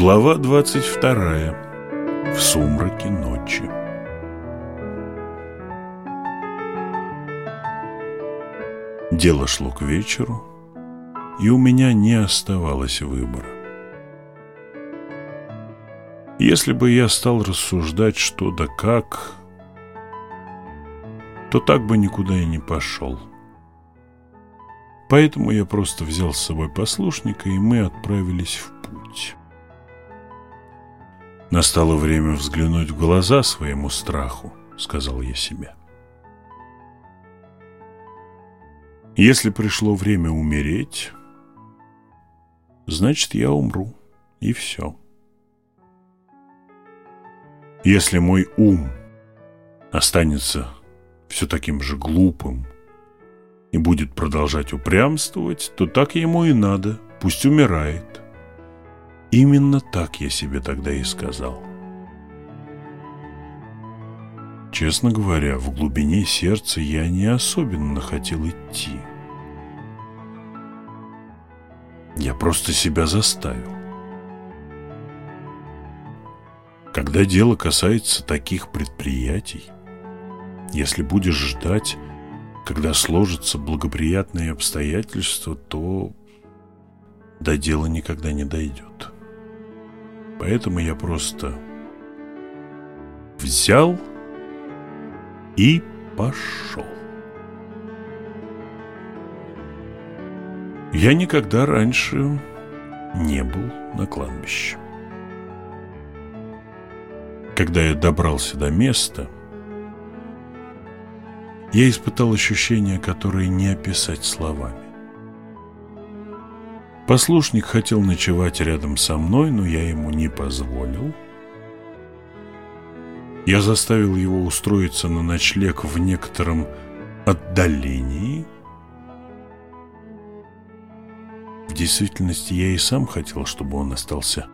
Глава 22. В сумраке ночи. Дело шло к вечеру, и у меня не оставалось выбора. Если бы я стал рассуждать что да как, то так бы никуда и не пошел. Поэтому я просто взял с собой послушника, и мы отправились в путь. Настало время взглянуть в глаза своему страху, сказал я себе. Если пришло время умереть, значит, я умру, и все. Если мой ум останется все таким же глупым и будет продолжать упрямствовать, то так ему и надо, пусть умирает. Именно так я себе тогда и сказал. Честно говоря, в глубине сердца я не особенно хотел идти. Я просто себя заставил. Когда дело касается таких предприятий, если будешь ждать, когда сложатся благоприятные обстоятельства, то до дела никогда не дойдет. Поэтому я просто взял и пошел. Я никогда раньше не был на кладбище. Когда я добрался до места, я испытал ощущения, которые не описать словами. Послушник хотел ночевать рядом со мной, но я ему не позволил. Я заставил его устроиться на ночлег в некотором отдалении. В действительности я и сам хотел, чтобы он остался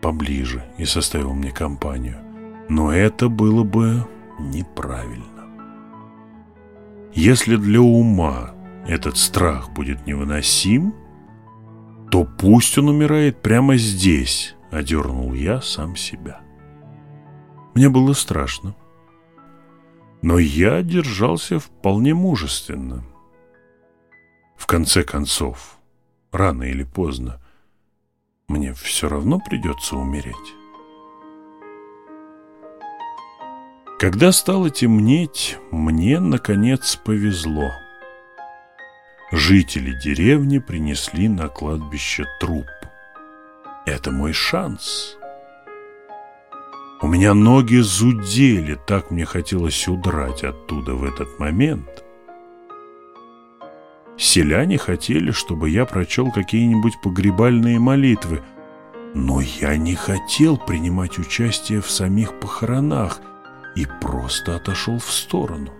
поближе и составил мне компанию. Но это было бы неправильно. Если для ума этот страх будет невыносим, то пусть он умирает прямо здесь, одернул я сам себя. Мне было страшно, но я держался вполне мужественно. В конце концов, рано или поздно, мне все равно придется умереть. Когда стало темнеть, мне, наконец, повезло – Жители деревни принесли на кладбище труп. Это мой шанс. У меня ноги зудели, так мне хотелось удрать оттуда в этот момент. Селяне хотели, чтобы я прочел какие-нибудь погребальные молитвы, но я не хотел принимать участие в самих похоронах и просто отошел в сторону.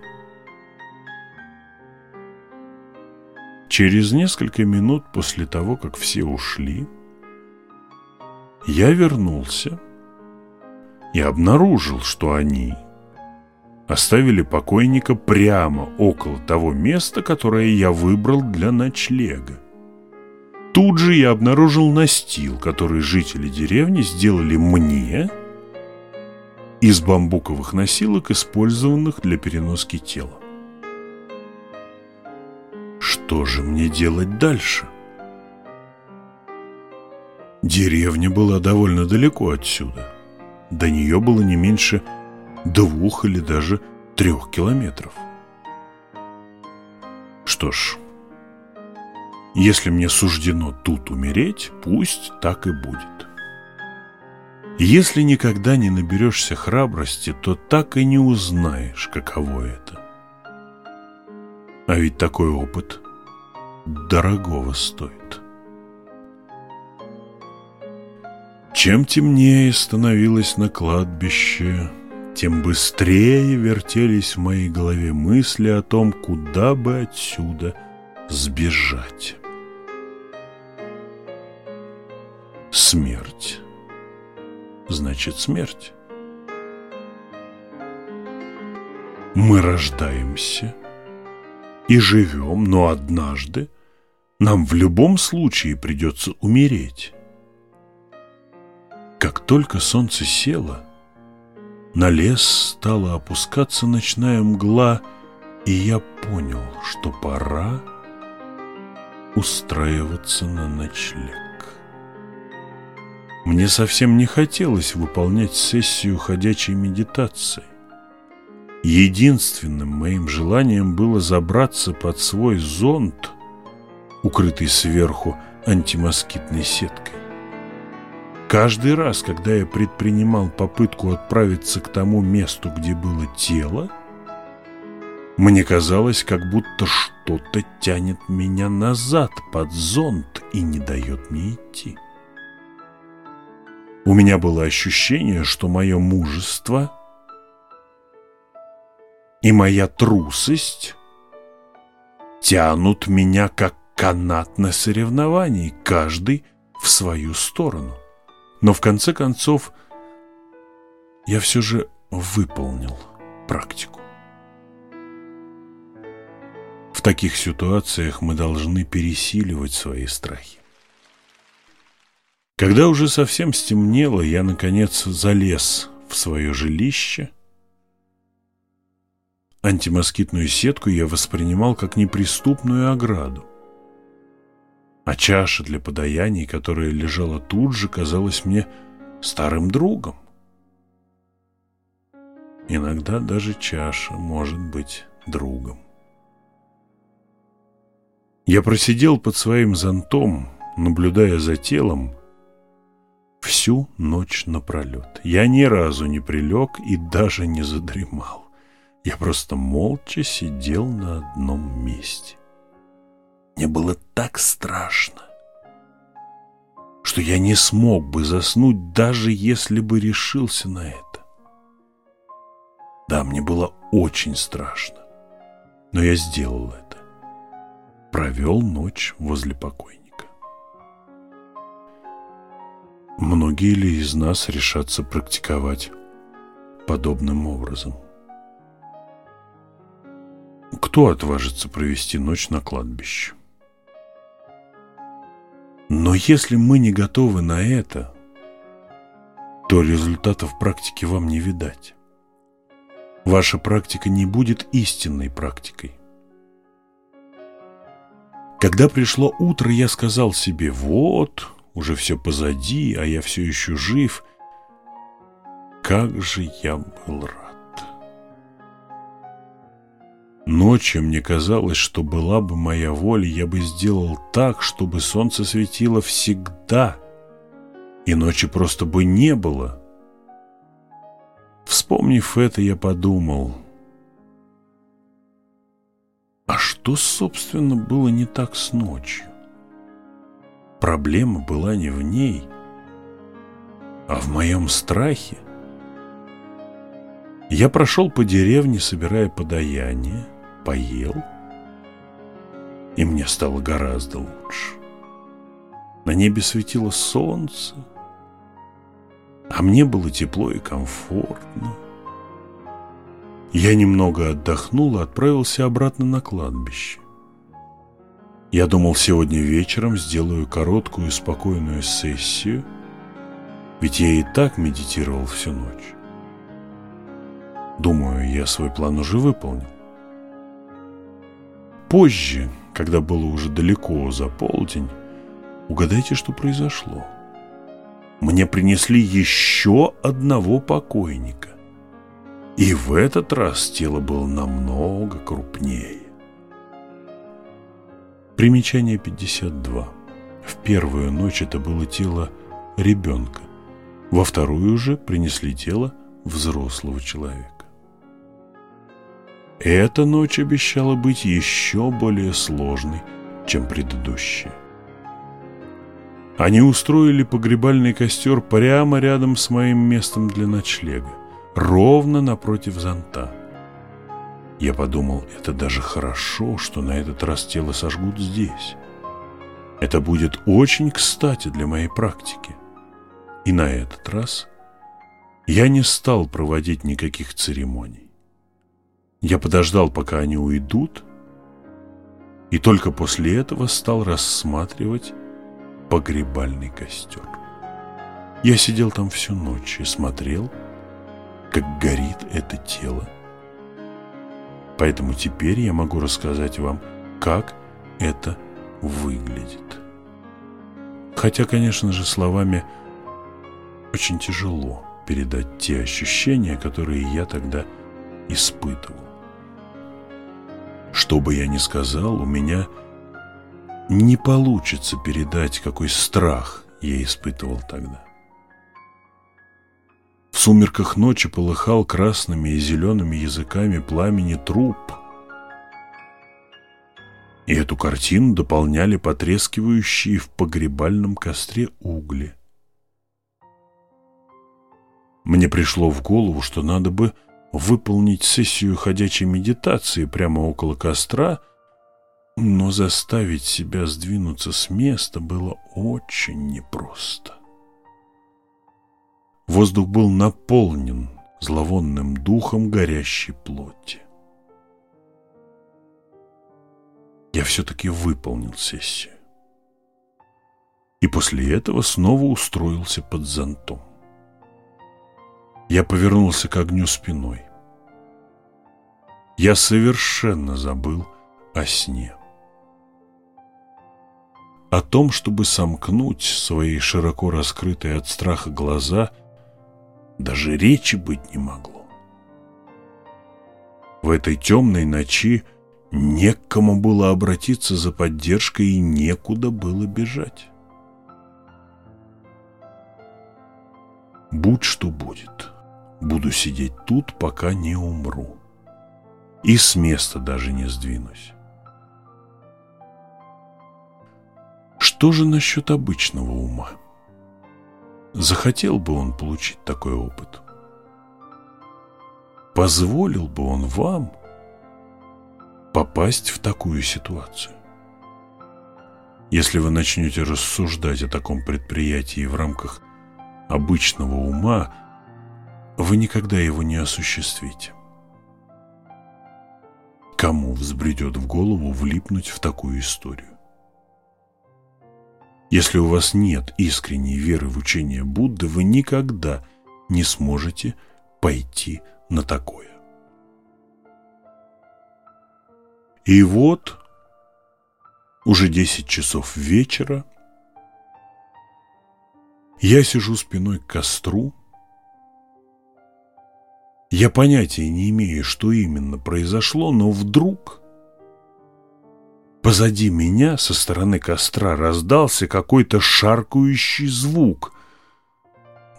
Через несколько минут после того, как все ушли, я вернулся и обнаружил, что они оставили покойника прямо около того места, которое я выбрал для ночлега. Тут же я обнаружил настил, который жители деревни сделали мне из бамбуковых носилок, использованных для переноски тела. Что же мне делать дальше? Деревня была довольно далеко отсюда. До нее было не меньше двух или даже трех километров. Что ж, если мне суждено тут умереть, пусть так и будет. Если никогда не наберешься храбрости, то так и не узнаешь, каково это. А ведь такой опыт дорогого стоит. Чем темнее становилось на кладбище, тем быстрее вертелись в моей голове мысли о том, куда бы отсюда сбежать. Смерть. Значит, смерть. Мы рождаемся и живем, но однажды нам в любом случае придется умереть. Как только солнце село, на лес стала опускаться ночная мгла, и я понял, что пора устраиваться на ночлег. Мне совсем не хотелось выполнять сессию ходячей медитации. Единственным моим желанием было забраться под свой зонт, укрытый сверху антимоскитной сеткой. Каждый раз, когда я предпринимал попытку отправиться к тому месту, где было тело, мне казалось, как будто что-то тянет меня назад под зонт и не дает мне идти. У меня было ощущение, что мое мужество и моя трусость тянут меня как канат на соревновании, каждый в свою сторону. Но в конце концов я все же выполнил практику. В таких ситуациях мы должны пересиливать свои страхи. Когда уже совсем стемнело, я, наконец, залез в свое жилище. Антимоскитную сетку я воспринимал как неприступную ограду. А чаша для подаяний, которая лежала тут же, казалась мне старым другом. Иногда даже чаша может быть другом. Я просидел под своим зонтом, наблюдая за телом, всю ночь напролет. Я ни разу не прилег и даже не задремал. Я просто молча сидел на одном месте. Мне было так страшно, что я не смог бы заснуть, даже если бы решился на это. Да, мне было очень страшно, но я сделал это. Провел ночь возле покойника. Многие ли из нас решатся практиковать подобным образом? Кто отважится провести ночь на кладбище? Если мы не готовы на это, то результатов практики вам не видать. Ваша практика не будет истинной практикой. Когда пришло утро, я сказал себе, вот, уже все позади, а я все еще жив. Как же я был рад. Ночью мне казалось, что была бы моя воля, я бы сделал так, чтобы солнце светило всегда, и ночи просто бы не было. Вспомнив это, я подумал, а что, собственно, было не так с ночью? Проблема была не в ней, а в моем страхе. Я прошел по деревне, собирая подаяние, поел, и мне стало гораздо лучше. На небе светило солнце, а мне было тепло и комфортно. Я немного отдохнул и отправился обратно на кладбище. Я думал, сегодня вечером сделаю короткую спокойную сессию, ведь я и так медитировал всю ночь. Думаю, я свой план уже выполнил. Позже, когда было уже далеко за полдень, угадайте, что произошло. Мне принесли еще одного покойника. И в этот раз тело было намного крупнее. Примечание 52. В первую ночь это было тело ребенка, во вторую же принесли тело взрослого человека. Эта ночь обещала быть еще более сложной, чем предыдущая. Они устроили погребальный костер прямо рядом с моим местом для ночлега, ровно напротив зонта. Я подумал, это даже хорошо, что на этот раз тело сожгут здесь. Это будет очень кстати для моей практики. И на этот раз я не стал проводить никаких церемоний. Я подождал, пока они уйдут, и только после этого стал рассматривать погребальный костер. Я сидел там всю ночь и смотрел, как горит это тело. Поэтому теперь я могу рассказать вам, как это выглядит. Хотя, конечно же, словами очень тяжело передать те ощущения, которые я тогда испытывал. Что бы я ни сказал, у меня не получится передать, какой страх я испытывал тогда. В сумерках ночи полыхал красными и зелеными языками пламени труп. И эту картину дополняли потрескивающие в погребальном костре угли. Мне пришло в голову, что надо бы выполнить сессию ходячей медитации прямо около костра, но заставить себя сдвинуться с места было очень непросто. Воздух был наполнен зловонным духом горящей плоти. Я все-таки выполнил сессию. И после этого снова устроился под зонтом. Я повернулся к огню спиной. Я совершенно забыл о сне. О том, чтобы сомкнуть свои широко раскрытые от страха глаза – даже речи быть не могло. В этой темной ночи некому было обратиться за поддержкой и некуда было бежать. Будь что будет, буду сидеть тут, пока не умру. И с места даже не сдвинусь. Что же насчет обычного ума? Захотел бы он получить такой опыт? Позволил бы он вам попасть в такую ситуацию? Если вы начнете рассуждать о таком предприятии в рамках обычного ума, вы никогда его не осуществите. Кому взбредет в голову влипнуть в такую историю? Если у вас нет искренней веры в учение Будды, вы никогда не сможете пойти на такое. И вот уже 10 часов вечера я сижу спиной к костру. Я понятия не имею, что именно произошло, но вдруг Позади меня со стороны костра раздался какой-то шаркающий звук.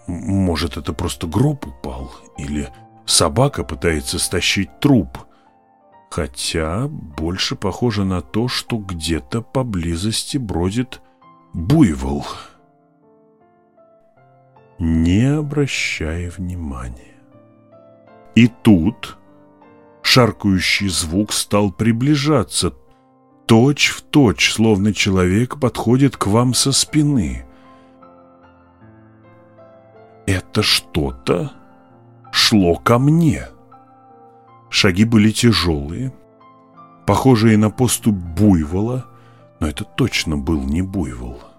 Может, это просто гроб упал, или собака пытается стащить труп. Хотя больше похоже на то, что где-то поблизости бродит буйвол. Не обращая внимания. И тут шаркающий звук стал приближаться, точь в точь, словно человек подходит к вам со спины. Это что-то шло ко мне. Шаги были тяжелые, похожие на поступь буйвола, но это точно был не буйвол.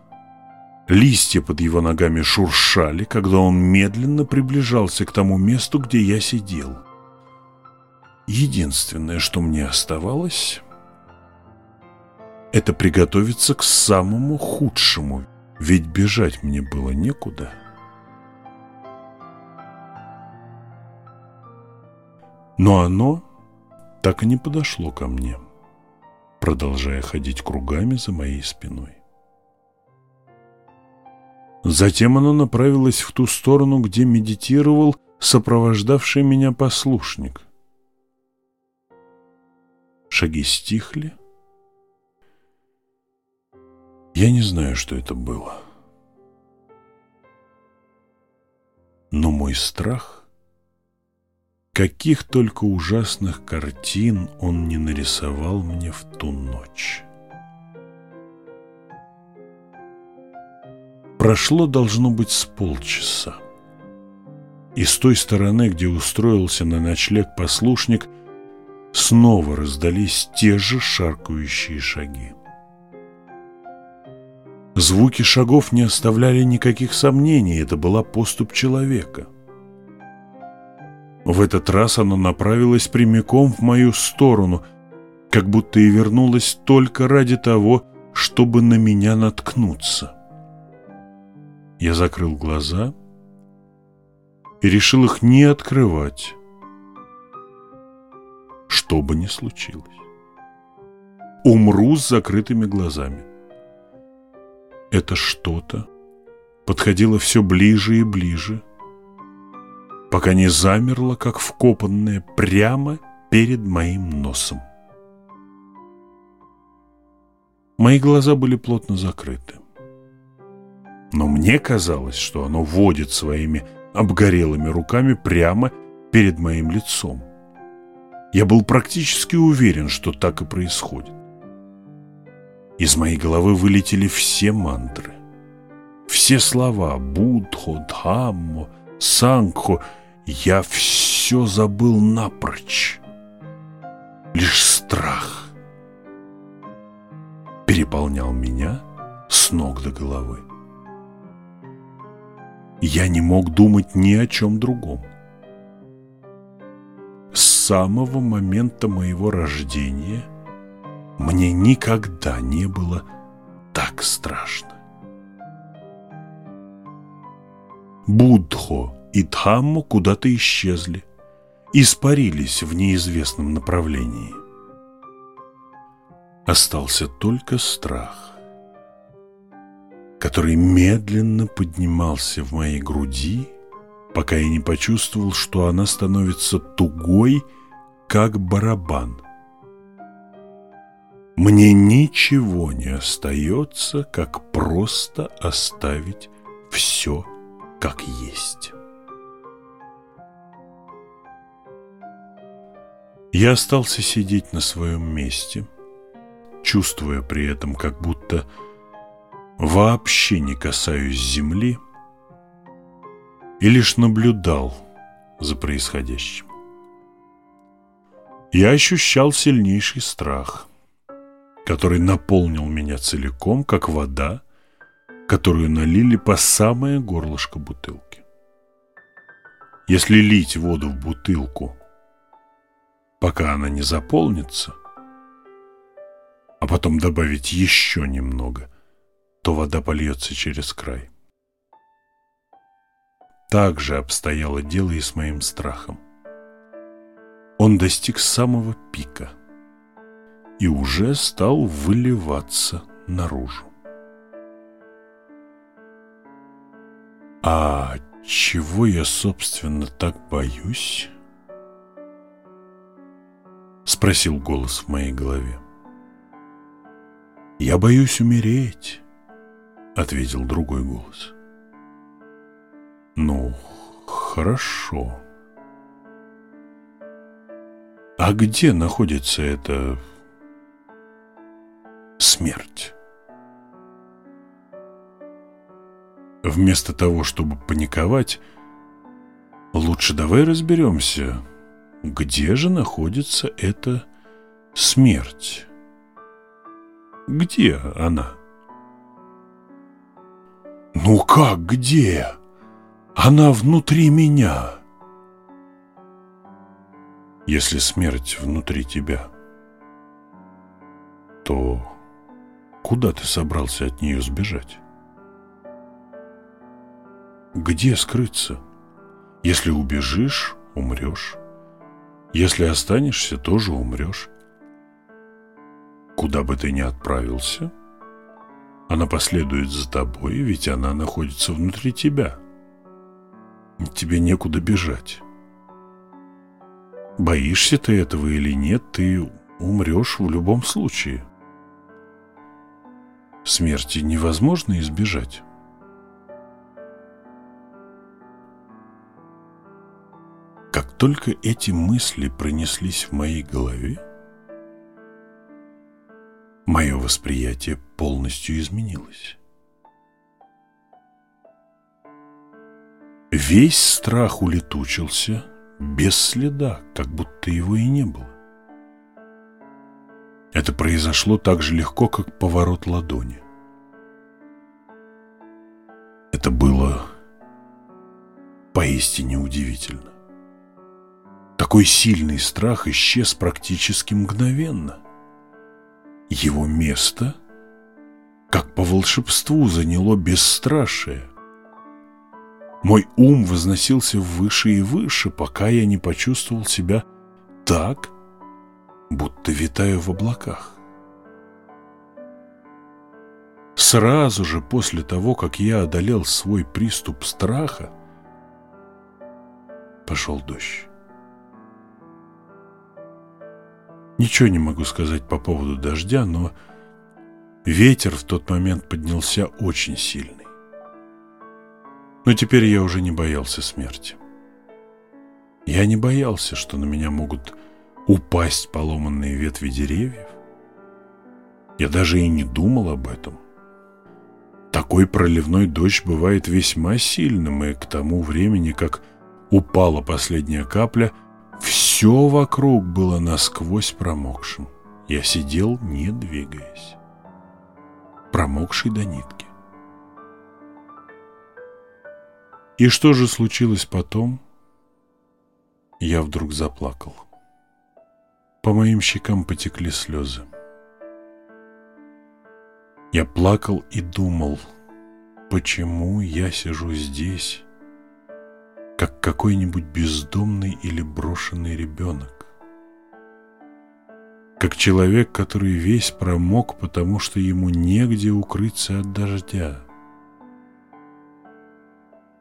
Листья под его ногами шуршали, когда он медленно приближался к тому месту, где я сидел. Единственное, что мне оставалось это приготовиться к самому худшему, ведь бежать мне было некуда. Но оно так и не подошло ко мне, продолжая ходить кругами за моей спиной. Затем оно направилось в ту сторону, где медитировал сопровождавший меня послушник. Шаги стихли, я не знаю, что это было. Но мой страх, каких только ужасных картин он не нарисовал мне в ту ночь. Прошло, должно быть, с полчаса. И с той стороны, где устроился на ночлег послушник, снова раздались те же шаркающие шаги. Звуки шагов не оставляли никаких сомнений, это была поступ человека. В этот раз оно направилось прямиком в мою сторону, как будто и вернулось только ради того, чтобы на меня наткнуться. Я закрыл глаза и решил их не открывать, что бы ни случилось. Умру с закрытыми глазами. Это что-то подходило все ближе и ближе, пока не замерло, как вкопанное, прямо перед моим носом. Мои глаза были плотно закрыты. Но мне казалось, что оно водит своими обгорелыми руками прямо перед моим лицом. Я был практически уверен, что так и происходит. Из моей головы вылетели все мантры. Все слова Будхо, Дхаммо, Сангхо Я все забыл напрочь. Лишь страх переполнял меня с ног до головы. Я не мог думать ни о чем другом. С самого момента моего рождения – мне никогда не было так страшно. Будхо и Дхаммо куда-то исчезли, испарились в неизвестном направлении. Остался только страх, который медленно поднимался в моей груди, пока я не почувствовал, что она становится тугой, как барабан – мне ничего не остается, как просто оставить все как есть. Я остался сидеть на своем месте, чувствуя при этом, как будто вообще не касаюсь земли, и лишь наблюдал за происходящим. Я ощущал сильнейший страх – который наполнил меня целиком, как вода, которую налили по самое горлышко бутылки. Если лить воду в бутылку, пока она не заполнится, а потом добавить еще немного, то вода польется через край. Так же обстояло дело и с моим страхом. Он достиг самого пика – и уже стал выливаться наружу. А чего я, собственно, так боюсь? Спросил голос в моей голове. Я боюсь умереть, ответил другой голос. Ну, хорошо. А где находится это смерть. Вместо того, чтобы паниковать, лучше давай разберемся, где же находится эта смерть. Где она? Ну как где? Она внутри меня. Если смерть внутри тебя, то Куда ты собрался от нее сбежать? Где скрыться? Если убежишь, умрешь. Если останешься, тоже умрешь. Куда бы ты ни отправился, она последует за тобой, ведь она находится внутри тебя. Тебе некуда бежать. Боишься ты этого или нет, ты умрешь в любом случае. Смерти невозможно избежать. Как только эти мысли пронеслись в моей голове, мое восприятие полностью изменилось. Весь страх улетучился без следа, как будто его и не было. Это произошло так же легко, как поворот ладони. Это было поистине удивительно. Такой сильный страх исчез практически мгновенно. Его место, как по волшебству, заняло бесстрашие. Мой ум возносился выше и выше, пока я не почувствовал себя так, будто витаю в облаках. Сразу же после того, как я одолел свой приступ страха, пошел дождь. Ничего не могу сказать по поводу дождя, но ветер в тот момент поднялся очень сильный. Но теперь я уже не боялся смерти. Я не боялся, что на меня могут упасть поломанные ветви деревьев. Я даже и не думал об этом. Такой проливной дождь бывает весьма сильным, и к тому времени, как упала последняя капля, все вокруг было насквозь промокшим. Я сидел, не двигаясь, промокший до нитки. И что же случилось потом? Я вдруг заплакал. По моим щекам потекли слезы. Я плакал и думал, почему я сижу здесь, как какой-нибудь бездомный или брошенный ребенок. Как человек, который весь промок, потому что ему негде укрыться от дождя.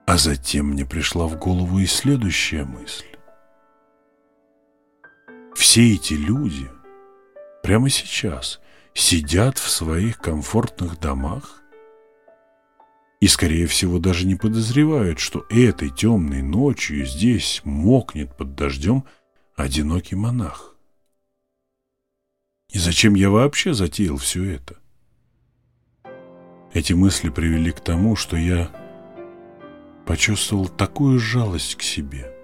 А затем мне пришла в голову и следующая мысль. Все эти люди прямо сейчас сидят в своих комфортных домах и, скорее всего, даже не подозревают, что этой темной ночью здесь мокнет под дождем одинокий монах. И зачем я вообще затеял все это? Эти мысли привели к тому, что я почувствовал такую жалость к себе –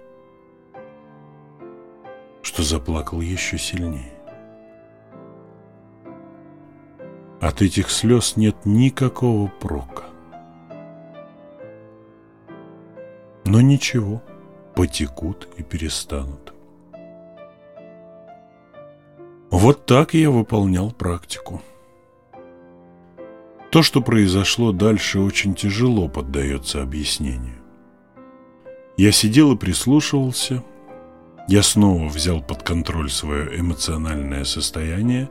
что заплакал еще сильнее. От этих слез нет никакого прока. Но ничего, потекут и перестанут. Вот так я выполнял практику. То, что произошло дальше, очень тяжело поддается объяснению. Я сидел и прислушивался, я снова взял под контроль свое эмоциональное состояние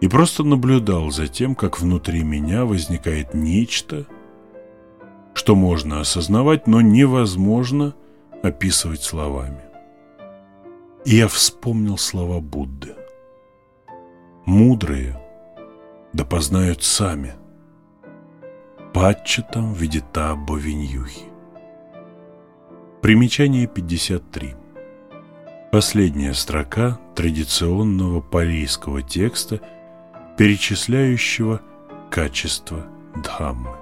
и просто наблюдал за тем, как внутри меня возникает нечто, что можно осознавать, но невозможно описывать словами. И я вспомнил слова Будды. «Мудрые да познают сами, патчатам видита бовиньюхи». Примечание 53. Последняя строка традиционного палийского текста, перечисляющего качество Дхаммы.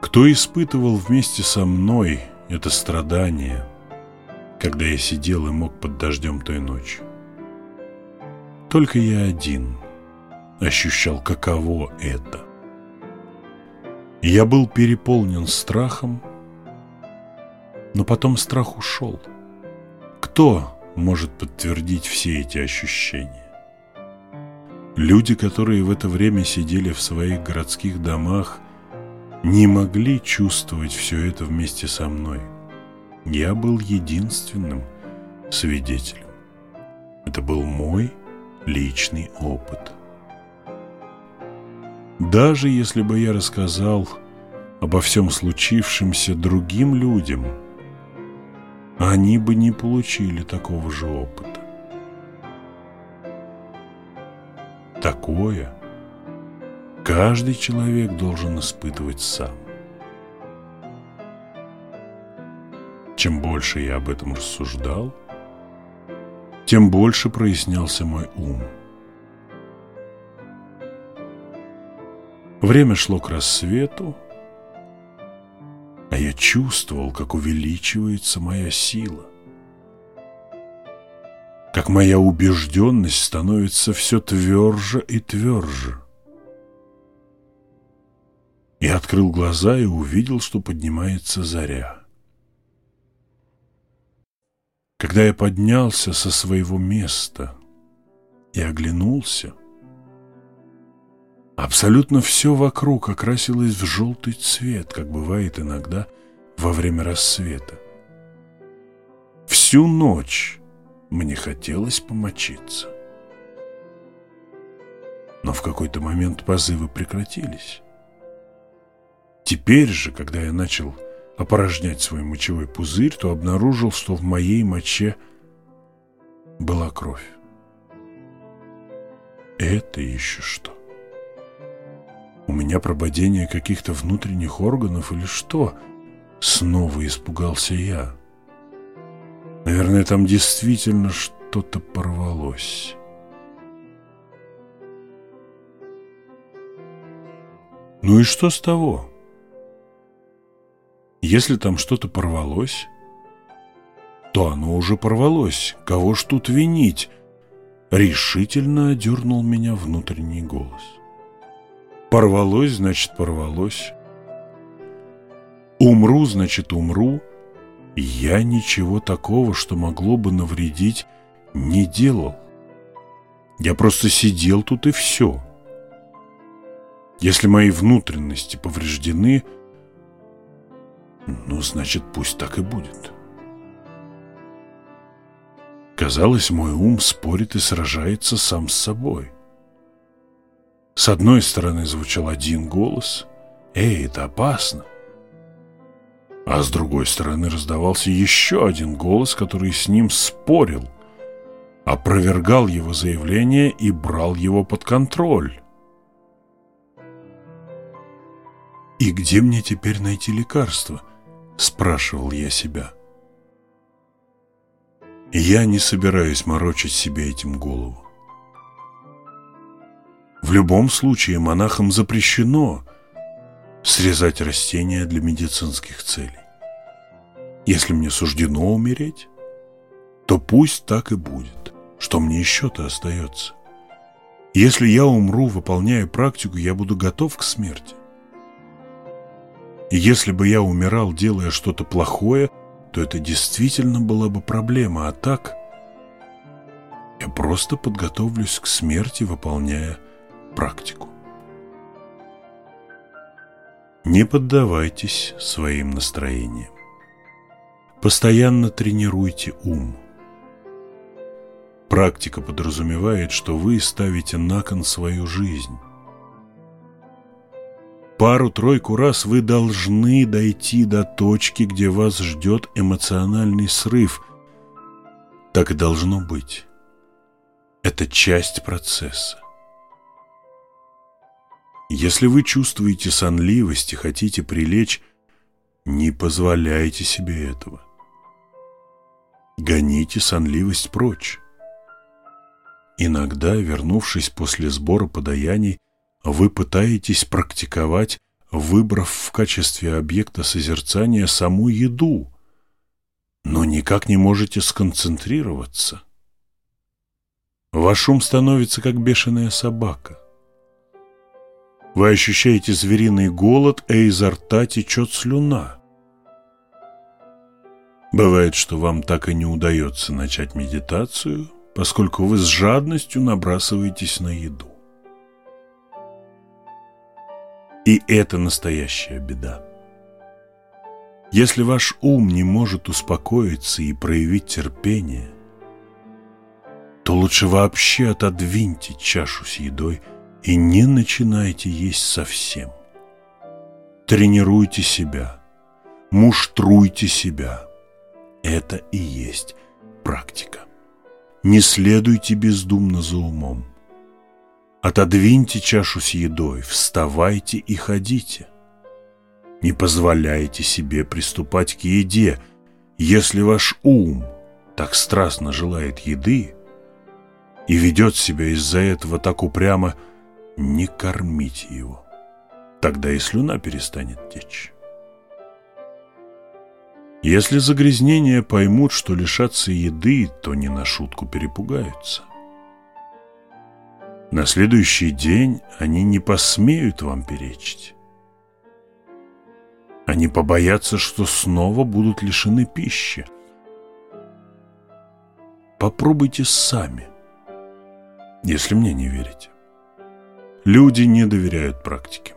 Кто испытывал вместе со мной это страдание, когда я сидел и мог под дождем той ночью? Только я один ощущал, каково это. Я был переполнен страхом, но потом страх ушел. Кто может подтвердить все эти ощущения? Люди, которые в это время сидели в своих городских домах, не могли чувствовать все это вместе со мной. Я был единственным свидетелем. Это был мой личный опыт. Даже если бы я рассказал обо всем случившемся другим людям – они бы не получили такого же опыта. Такое каждый человек должен испытывать сам. Чем больше я об этом рассуждал, тем больше прояснялся мой ум. Время шло к рассвету, а я чувствовал, как увеличивается моя сила. Как моя убежденность становится все тверже и тверже. И открыл глаза и увидел, что поднимается заря. Когда я поднялся со своего места и оглянулся, абсолютно все вокруг окрасилось в желтый цвет, как бывает иногда во время рассвета. Всю ночь мне хотелось помочиться. Но в какой-то момент позывы прекратились. Теперь же, когда я начал опорожнять свой мочевой пузырь, то обнаружил, что в моей моче была кровь. Это еще что? У меня прободение каких-то внутренних органов или что? Снова испугался я. Наверное, там действительно что-то порвалось. Ну и что с того? Если там что-то порвалось, то оно уже порвалось. Кого ж тут винить? Решительно одернул меня внутренний голос. Порвалось, значит, порвалось. Умру, значит, умру. Я ничего такого, что могло бы навредить, не делал. Я просто сидел тут и все. Если мои внутренности повреждены, ну, значит, пусть так и будет. Казалось, мой ум спорит и сражается сам с собой. С одной стороны звучал один голос «Эй, это опасно!» А с другой стороны раздавался еще один голос, который с ним спорил, опровергал его заявление и брал его под контроль. «И где мне теперь найти лекарство?» – спрашивал я себя. Я не собираюсь морочить себе этим голову. В любом случае монахам запрещено срезать растения для медицинских целей. Если мне суждено умереть, то пусть так и будет. Что мне еще-то остается? Если я умру, выполняя практику, я буду готов к смерти. И если бы я умирал, делая что-то плохое, то это действительно была бы проблема, а так я просто подготовлюсь к смерти, выполняя практику. Не поддавайтесь своим настроениям. Постоянно тренируйте ум. Практика подразумевает, что вы ставите на кон свою жизнь. Пару-тройку раз вы должны дойти до точки, где вас ждет эмоциональный срыв. Так и должно быть. Это часть процесса. Если вы чувствуете сонливость и хотите прилечь, не позволяйте себе этого. Гоните сонливость прочь. Иногда, вернувшись после сбора подаяний, вы пытаетесь практиковать, выбрав в качестве объекта созерцания саму еду, но никак не можете сконцентрироваться. Ваш ум становится как бешеная собака. Вы ощущаете звериный голод, а изо рта течет слюна. Бывает, что вам так и не удается начать медитацию, поскольку вы с жадностью набрасываетесь на еду. И это настоящая беда. Если ваш ум не может успокоиться и проявить терпение, то лучше вообще отодвиньте чашу с едой и не начинайте есть совсем. Тренируйте себя, муштруйте себя – это и есть практика. Не следуйте бездумно за умом. Отодвиньте чашу с едой, вставайте и ходите. Не позволяйте себе приступать к еде. Если ваш ум так страстно желает еды и ведет себя из-за этого так упрямо, не кормите его. Тогда и слюна перестанет течь. Если загрязнения поймут, что лишатся еды, то не на шутку перепугаются. На следующий день они не посмеют вам перечить. Они побоятся, что снова будут лишены пищи. Попробуйте сами, если мне не верите. Люди не доверяют практике.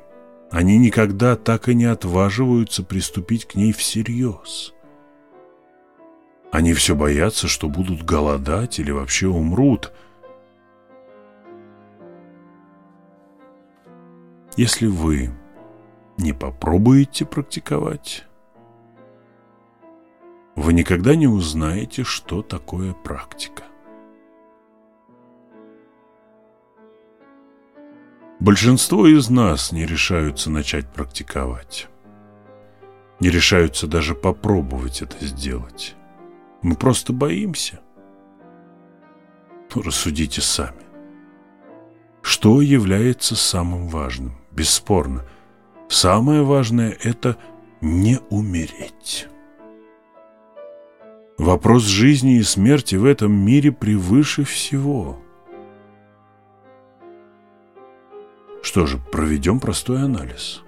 Они никогда так и не отваживаются приступить к ней всерьез. Они все боятся, что будут голодать или вообще умрут. Если вы не попробуете практиковать, вы никогда не узнаете, что такое практика. Большинство из нас не решаются начать практиковать. Не решаются даже попробовать это сделать. Мы просто боимся. Ну, рассудите сами. Что является самым важным? Бесспорно. Самое важное – это не умереть. Вопрос жизни и смерти в этом мире превыше всего. Что же, проведем простой анализ.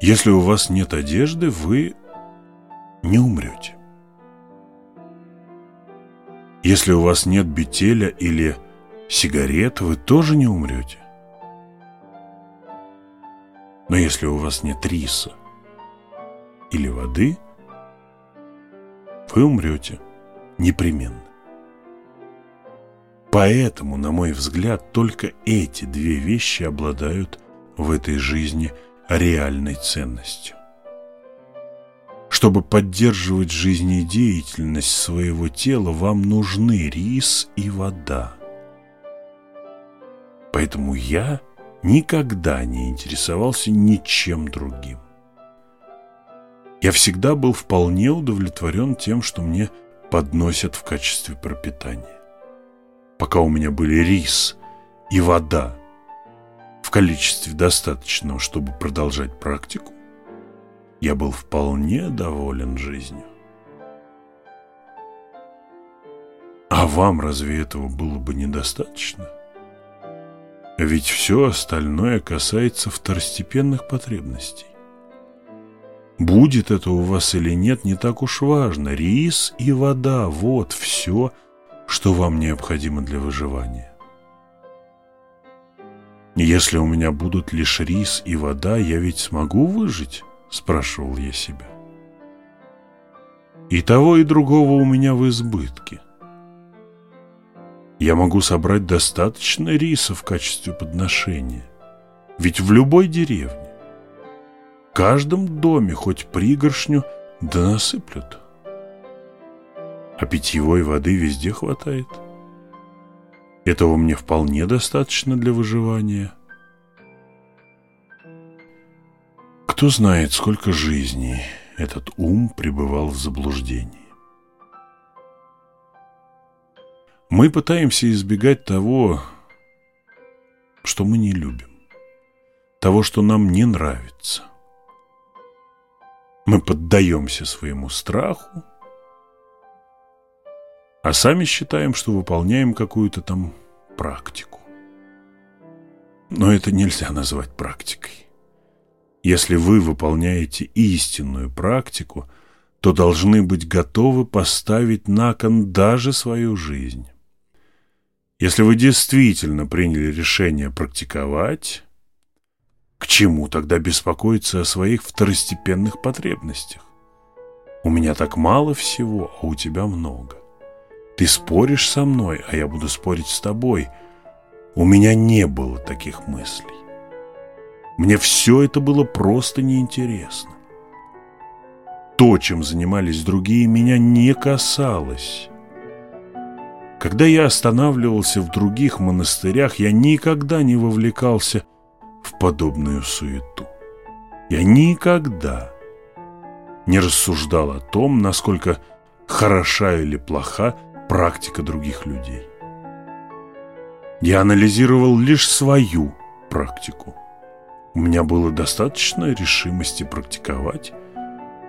Если у вас нет одежды, вы не умрете. Если у вас нет бетеля или сигарет, вы тоже не умрете. Но если у вас нет риса или воды, вы умрете непременно. Поэтому, на мой взгляд, только эти две вещи обладают в этой жизни реальной ценностью. Чтобы поддерживать жизнедеятельность своего тела, вам нужны рис и вода. Поэтому я никогда не интересовался ничем другим. Я всегда был вполне удовлетворен тем, что мне подносят в качестве пропитания пока у меня были рис и вода в количестве достаточного, чтобы продолжать практику, я был вполне доволен жизнью. А вам разве этого было бы недостаточно? Ведь все остальное касается второстепенных потребностей. Будет это у вас или нет, не так уж важно. Рис и вода – вот все – что вам необходимо для выживания. «Если у меня будут лишь рис и вода, я ведь смогу выжить?» – спрашивал я себя. «И того, и другого у меня в избытке. Я могу собрать достаточно риса в качестве подношения, ведь в любой деревне, в каждом доме хоть пригоршню да насыплют» а питьевой воды везде хватает. Этого мне вполне достаточно для выживания. Кто знает, сколько жизней этот ум пребывал в заблуждении. Мы пытаемся избегать того, что мы не любим, того, что нам не нравится. Мы поддаемся своему страху, а сами считаем, что выполняем какую-то там практику. Но это нельзя назвать практикой. Если вы выполняете истинную практику, то должны быть готовы поставить на кон даже свою жизнь. Если вы действительно приняли решение практиковать, к чему тогда беспокоиться о своих второстепенных потребностях? У меня так мало всего, а у тебя много. Ты споришь со мной, а я буду спорить с тобой. У меня не было таких мыслей. Мне все это было просто неинтересно. То, чем занимались другие, меня не касалось. Когда я останавливался в других монастырях, я никогда не вовлекался в подобную суету. Я никогда не рассуждал о том, насколько хороша или плоха практика других людей. Я анализировал лишь свою практику. У меня было достаточно решимости практиковать,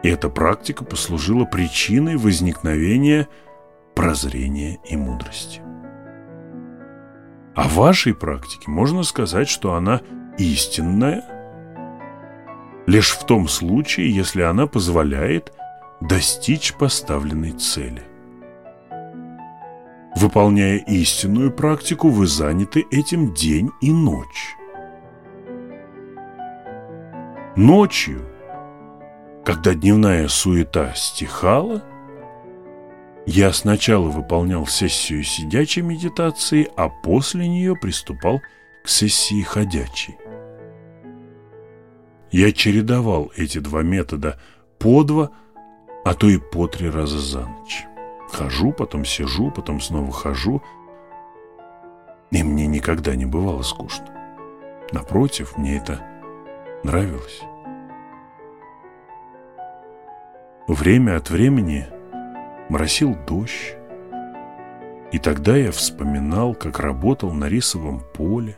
и эта практика послужила причиной возникновения прозрения и мудрости. О вашей практике можно сказать, что она истинная, лишь в том случае, если она позволяет достичь поставленной цели. Выполняя истинную практику, вы заняты этим день и ночь. Ночью, когда дневная суета стихала, я сначала выполнял сессию сидячей медитации, а после нее приступал к сессии ходячей. Я чередовал эти два метода по два, а то и по три раза за ночь. Хожу, потом сижу, потом снова хожу. И мне никогда не бывало скучно. Напротив, мне это нравилось. Время от времени моросил дождь. И тогда я вспоминал, как работал на рисовом поле.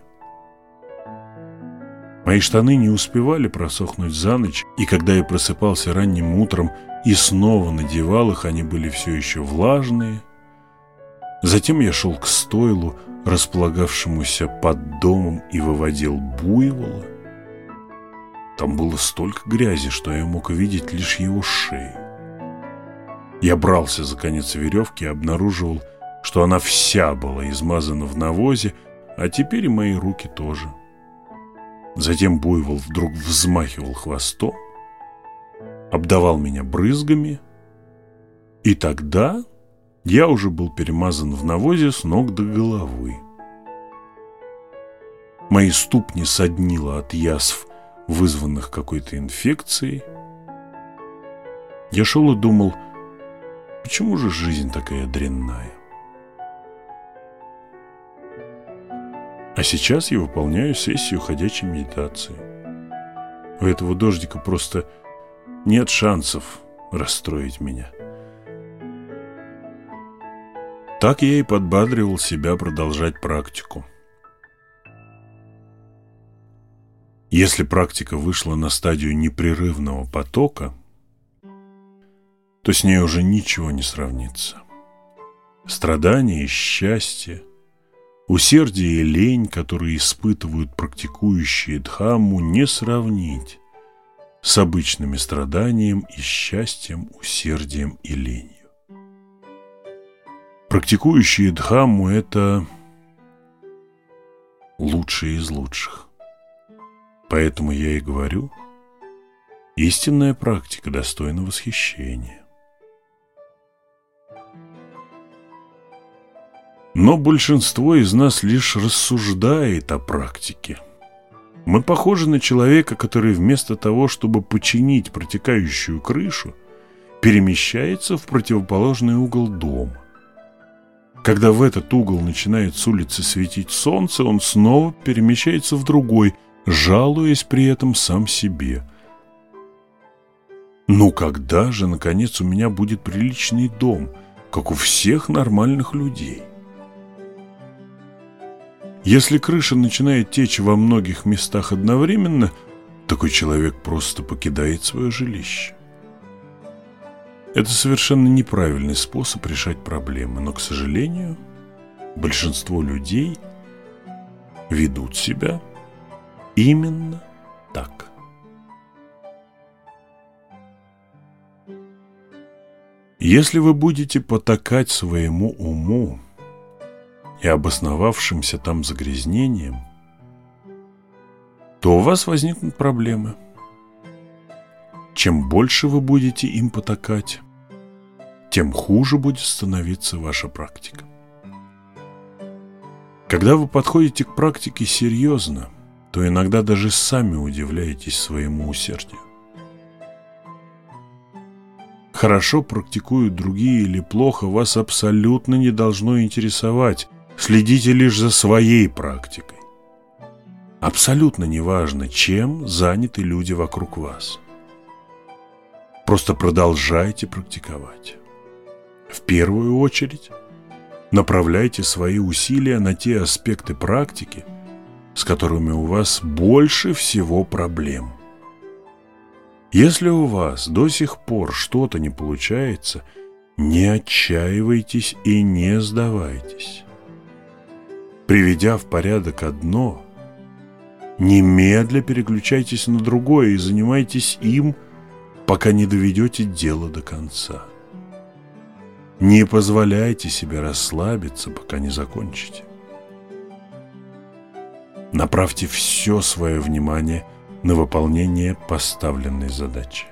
Мои штаны не успевали просохнуть за ночь, и когда я просыпался ранним утром и снова надевал их, они были все еще влажные. Затем я шел к стойлу, располагавшемуся под домом, и выводил буйвола. Там было столько грязи, что я мог видеть лишь его шею. Я брался за конец веревки и обнаруживал, что она вся была измазана в навозе, а теперь и мои руки тоже. Затем буйвол вдруг взмахивал хвостом, обдавал меня брызгами, и тогда я уже был перемазан в навозе с ног до головы. Мои ступни соднило от язв, вызванных какой-то инфекцией. Я шел и думал, почему же жизнь такая дрянная? А сейчас я выполняю сессию ходячей медитации. У этого дождика просто нет шансов расстроить меня. Так я и подбадривал себя продолжать практику. Если практика вышла на стадию непрерывного потока, то с ней уже ничего не сравнится. Страдания и счастье, усердие и лень, которые испытывают практикующие Дхамму, не сравнить с обычными страданием и счастьем, усердием и ленью. Практикующие Дхамму – это лучшие из лучших. Поэтому я и говорю, истинная практика достойна восхищения. Но большинство из нас лишь рассуждает о практике – мы похожи на человека, который вместо того, чтобы починить протекающую крышу, перемещается в противоположный угол дома. Когда в этот угол начинает с улицы светить солнце, он снова перемещается в другой, жалуясь при этом сам себе. Ну когда же, наконец, у меня будет приличный дом, как у всех нормальных людей? Если крыша начинает течь во многих местах одновременно, такой человек просто покидает свое жилище. Это совершенно неправильный способ решать проблемы, но, к сожалению, большинство людей ведут себя именно так. Если вы будете потакать своему уму, и обосновавшимся там загрязнением, то у вас возникнут проблемы. Чем больше вы будете им потакать, тем хуже будет становиться ваша практика. Когда вы подходите к практике серьезно, то иногда даже сами удивляетесь своему усердию. Хорошо практикуют другие или плохо, вас абсолютно не должно интересовать, Следите лишь за своей практикой. Абсолютно неважно, чем заняты люди вокруг вас. Просто продолжайте практиковать. В первую очередь направляйте свои усилия на те аспекты практики, с которыми у вас больше всего проблем. Если у вас до сих пор что-то не получается, не отчаивайтесь и не сдавайтесь. Приведя в порядок одно, Немедля переключайтесь на другое и занимайтесь им, пока не доведете дело до конца. Не позволяйте себе расслабиться, пока не закончите. Направьте все свое внимание на выполнение поставленной задачи.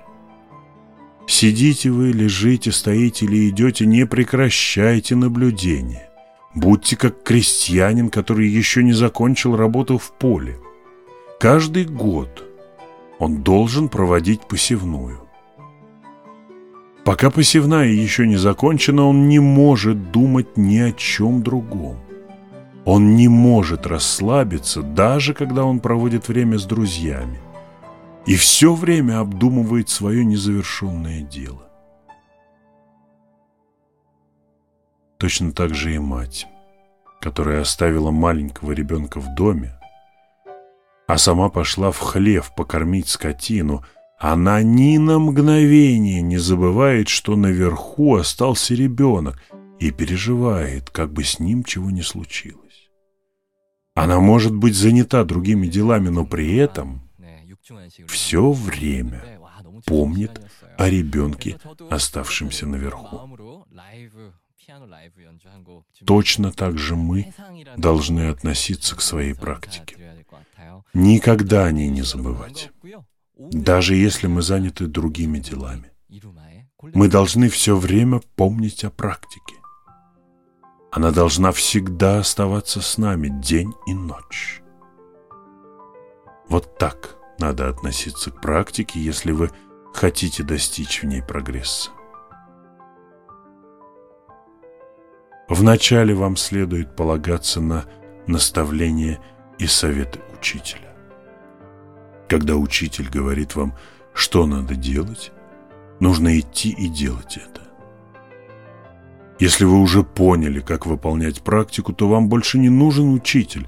Сидите вы, лежите, стоите или идете, не прекращайте наблюдение. Будьте как крестьянин, который еще не закончил работу в поле. Каждый год он должен проводить посевную. Пока посевная еще не закончена, он не может думать ни о чем другом. Он не может расслабиться, даже когда он проводит время с друзьями и все время обдумывает свое незавершенное дело. Точно так же и мать, которая оставила маленького ребенка в доме, а сама пошла в хлев покормить скотину, она ни на мгновение не забывает, что наверху остался ребенок и переживает, как бы с ним чего не случилось. Она может быть занята другими делами, но при этом все время помнит о ребенке, оставшемся наверху. Точно так же мы должны относиться к своей практике. Никогда о ней не забывать, даже если мы заняты другими делами. Мы должны все время помнить о практике. Она должна всегда оставаться с нами день и ночь. Вот так – надо относиться к практике, если вы хотите достичь в ней прогресса. Вначале вам следует полагаться на наставления и советы учителя. Когда учитель говорит вам, что надо делать, нужно идти и делать это. Если вы уже поняли, как выполнять практику, то вам больше не нужен учитель,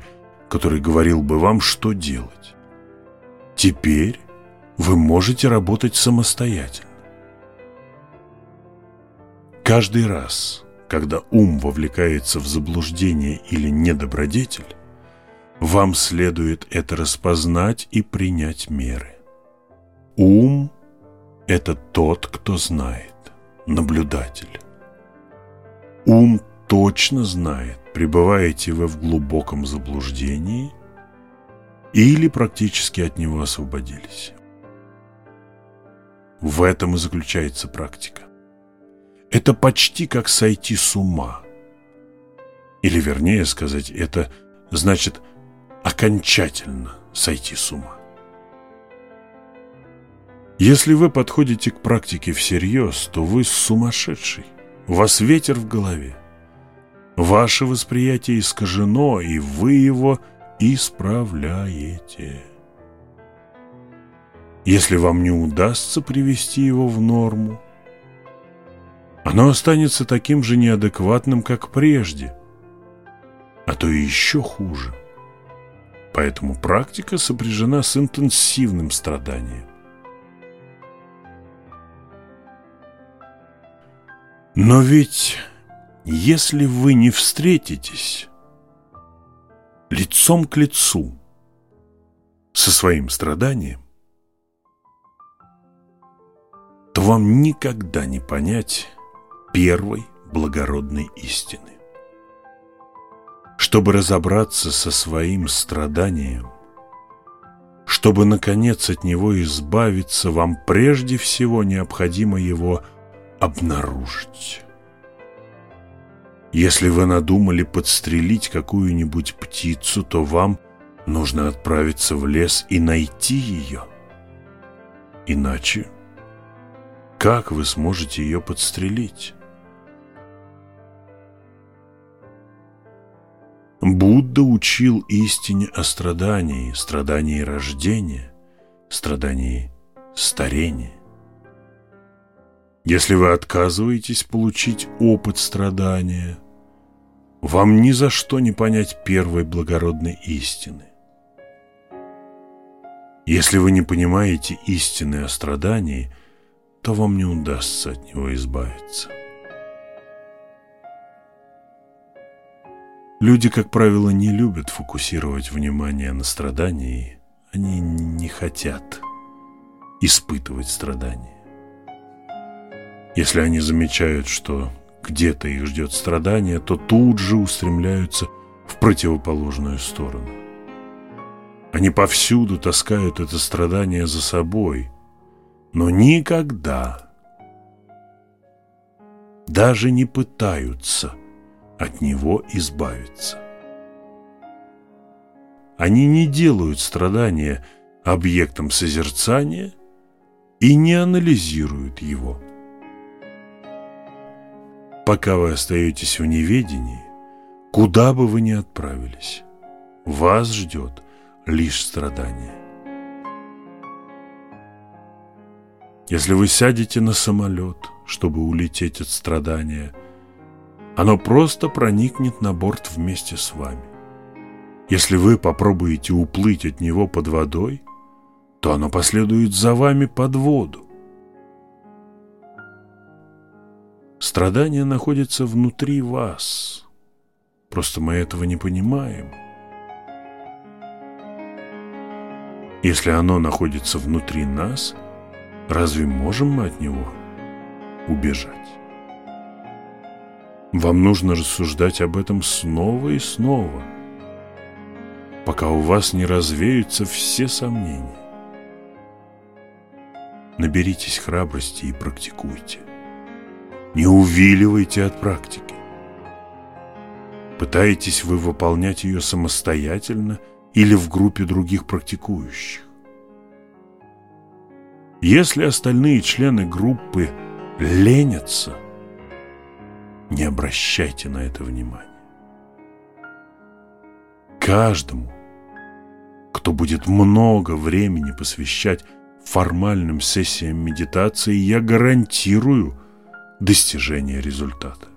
который говорил бы вам, что делать. Теперь вы можете работать самостоятельно. Каждый раз, когда ум вовлекается в заблуждение или недобродетель, вам следует это распознать и принять меры. Ум – это тот, кто знает, наблюдатель. Ум точно знает, пребываете вы в глубоком заблуждении или практически от него освободились. В этом и заключается практика. Это почти как сойти с ума. Или вернее сказать, это значит окончательно сойти с ума. Если вы подходите к практике всерьез, то вы сумасшедший. У вас ветер в голове. Ваше восприятие искажено, и вы его исправляете. Если вам не удастся привести его в норму, оно останется таким же неадекватным, как прежде, а то и еще хуже. Поэтому практика сопряжена с интенсивным страданием. Но ведь если вы не встретитесь лицом к лицу со своим страданием, то вам никогда не понять первой благородной истины. Чтобы разобраться со своим страданием, чтобы, наконец, от него избавиться, вам прежде всего необходимо его обнаружить. Если вы надумали подстрелить какую-нибудь птицу, то вам нужно отправиться в лес и найти ее. Иначе как вы сможете ее подстрелить? Будда учил истине о страдании, страдании рождения, страдании старения. Если вы отказываетесь получить опыт страдания, вам ни за что не понять первой благородной истины. Если вы не понимаете истины о страдании, то вам не удастся от него избавиться. Люди, как правило, не любят фокусировать внимание на страдании они не хотят испытывать страдания. Если они замечают, что где-то их ждет страдание, то тут же устремляются в противоположную сторону. Они повсюду таскают это страдание за собой, но никогда, даже не пытаются от него избавиться. Они не делают страдания объектом созерцания и не анализируют его. Пока вы остаетесь в неведении, куда бы вы ни отправились, вас ждет лишь страдание. Если вы сядете на самолет, чтобы улететь от страдания, оно просто проникнет на борт вместе с вами. Если вы попробуете уплыть от него под водой, то оно последует за вами под воду. Страдание находится внутри вас. Просто мы этого не понимаем. Если оно находится внутри нас, разве можем мы от него убежать? Вам нужно рассуждать об этом снова и снова, пока у вас не развеются все сомнения. Наберитесь храбрости и практикуйте. Не увиливайте от практики. Пытаетесь вы выполнять ее самостоятельно или в группе других практикующих. Если остальные члены группы ленятся, не обращайте на это внимания. Каждому, кто будет много времени посвящать формальным сессиям медитации, я гарантирую – достижения результата.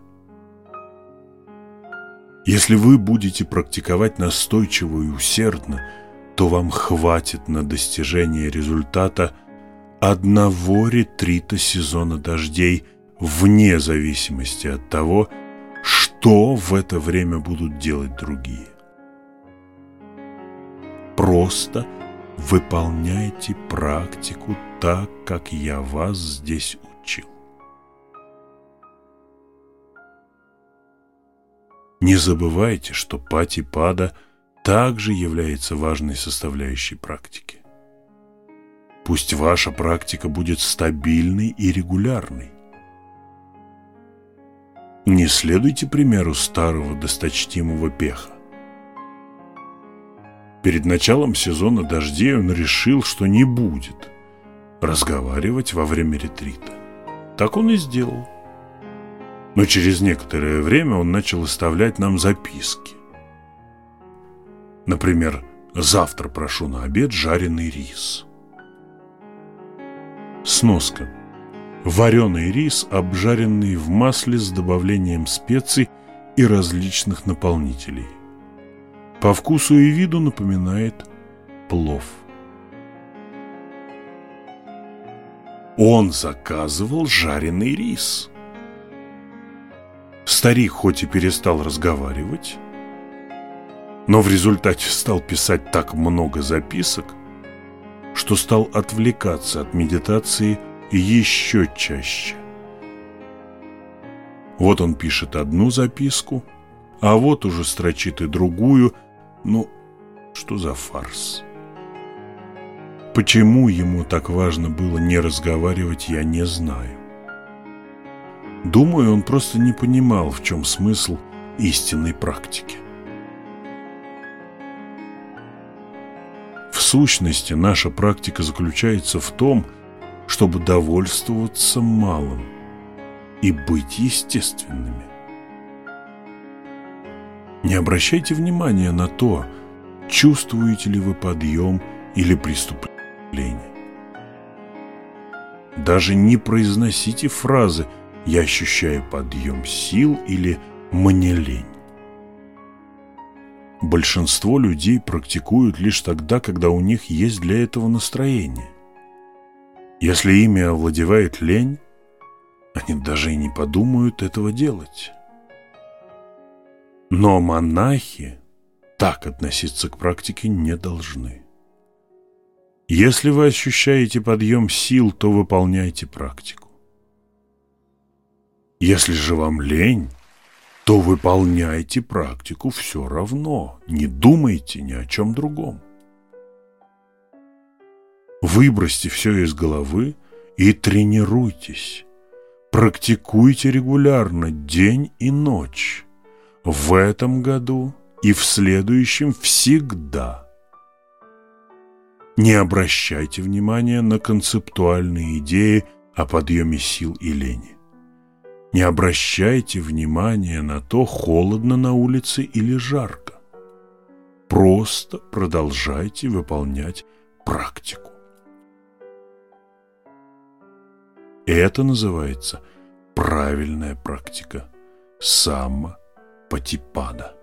Если вы будете практиковать настойчиво и усердно, то вам хватит на достижение результата одного ретрита сезона дождей вне зависимости от того, что в это время будут делать другие. Просто выполняйте практику так, как я вас здесь учил. Не забывайте, что пати-пада также является важной составляющей практики. Пусть ваша практика будет стабильной и регулярной. Не следуйте примеру старого досточтимого пеха. Перед началом сезона дождей он решил, что не будет разговаривать во время ретрита. Так он и сделал. Но через некоторое время он начал оставлять нам записки. Например, «Завтра прошу на обед жареный рис». Сноска. Вареный рис, обжаренный в масле с добавлением специй и различных наполнителей. По вкусу и виду напоминает плов. Он заказывал жареный рис. Старик хоть и перестал разговаривать, но в результате стал писать так много записок, что стал отвлекаться от медитации еще чаще. Вот он пишет одну записку, а вот уже строчит и другую. Ну, что за фарс? Почему ему так важно было не разговаривать, я не знаю. Думаю, он просто не понимал, в чем смысл истинной практики. В сущности, наша практика заключается в том, чтобы довольствоваться малым и быть естественными. Не обращайте внимания на то, чувствуете ли вы подъем или преступление. Даже не произносите фразы – я ощущаю подъем сил или мне лень. Большинство людей практикуют лишь тогда, когда у них есть для этого настроение. Если ими овладевает лень, они даже и не подумают этого делать. Но монахи так относиться к практике не должны. Если вы ощущаете подъем сил, то выполняйте практику. Если же вам лень, то выполняйте практику все равно. Не думайте ни о чем другом. Выбросьте все из головы и тренируйтесь. Практикуйте регулярно, день и ночь. В этом году и в следующем всегда. Не обращайте внимания на концептуальные идеи о подъеме сил и лени. Не обращайте внимания на то, холодно на улице или жарко. Просто продолжайте выполнять практику. Это называется правильная практика самопатипада.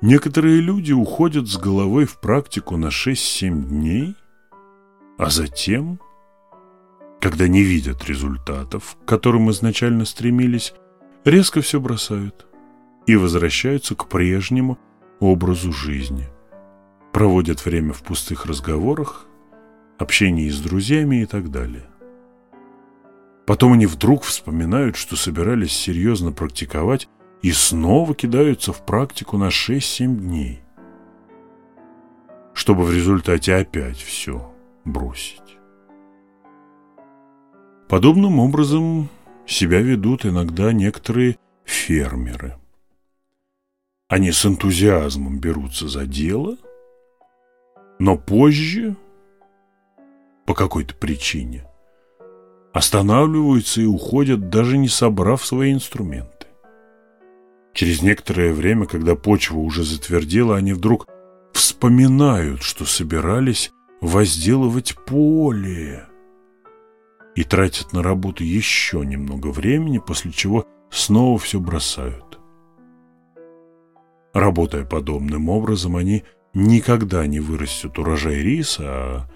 Некоторые люди уходят с головой в практику на 6-7 дней, а затем, когда не видят результатов, к которым изначально стремились, резко все бросают и возвращаются к прежнему образу жизни. Проводят время в пустых разговорах, общении с друзьями и так далее. Потом они вдруг вспоминают, что собирались серьезно практиковать и снова кидаются в практику на 6-7 дней, чтобы в результате опять все бросить. Подобным образом себя ведут иногда некоторые фермеры. Они с энтузиазмом берутся за дело, но позже, по какой-то причине, останавливаются и уходят, даже не собрав свои инструменты. Через некоторое время, когда почва уже затвердела, они вдруг вспоминают, что собирались возделывать поле и тратят на работу еще немного времени, после чего снова все бросают. Работая подобным образом, они никогда не вырастут урожай риса, а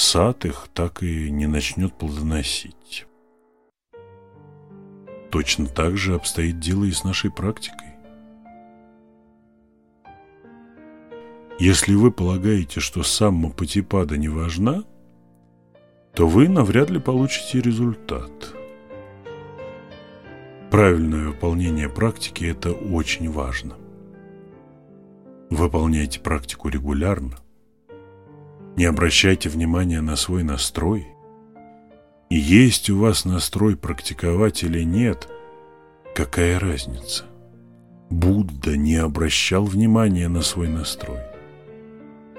сад их так и не начнет плодоносить. Точно так же обстоит дело и с нашей практикой. Если вы полагаете, что самма патипада не важна, то вы навряд ли получите результат. Правильное выполнение практики – это очень важно. Выполняйте практику регулярно. Не обращайте внимания на свой настрой – и есть у вас настрой практиковать или нет, какая разница? Будда не обращал внимания на свой настрой.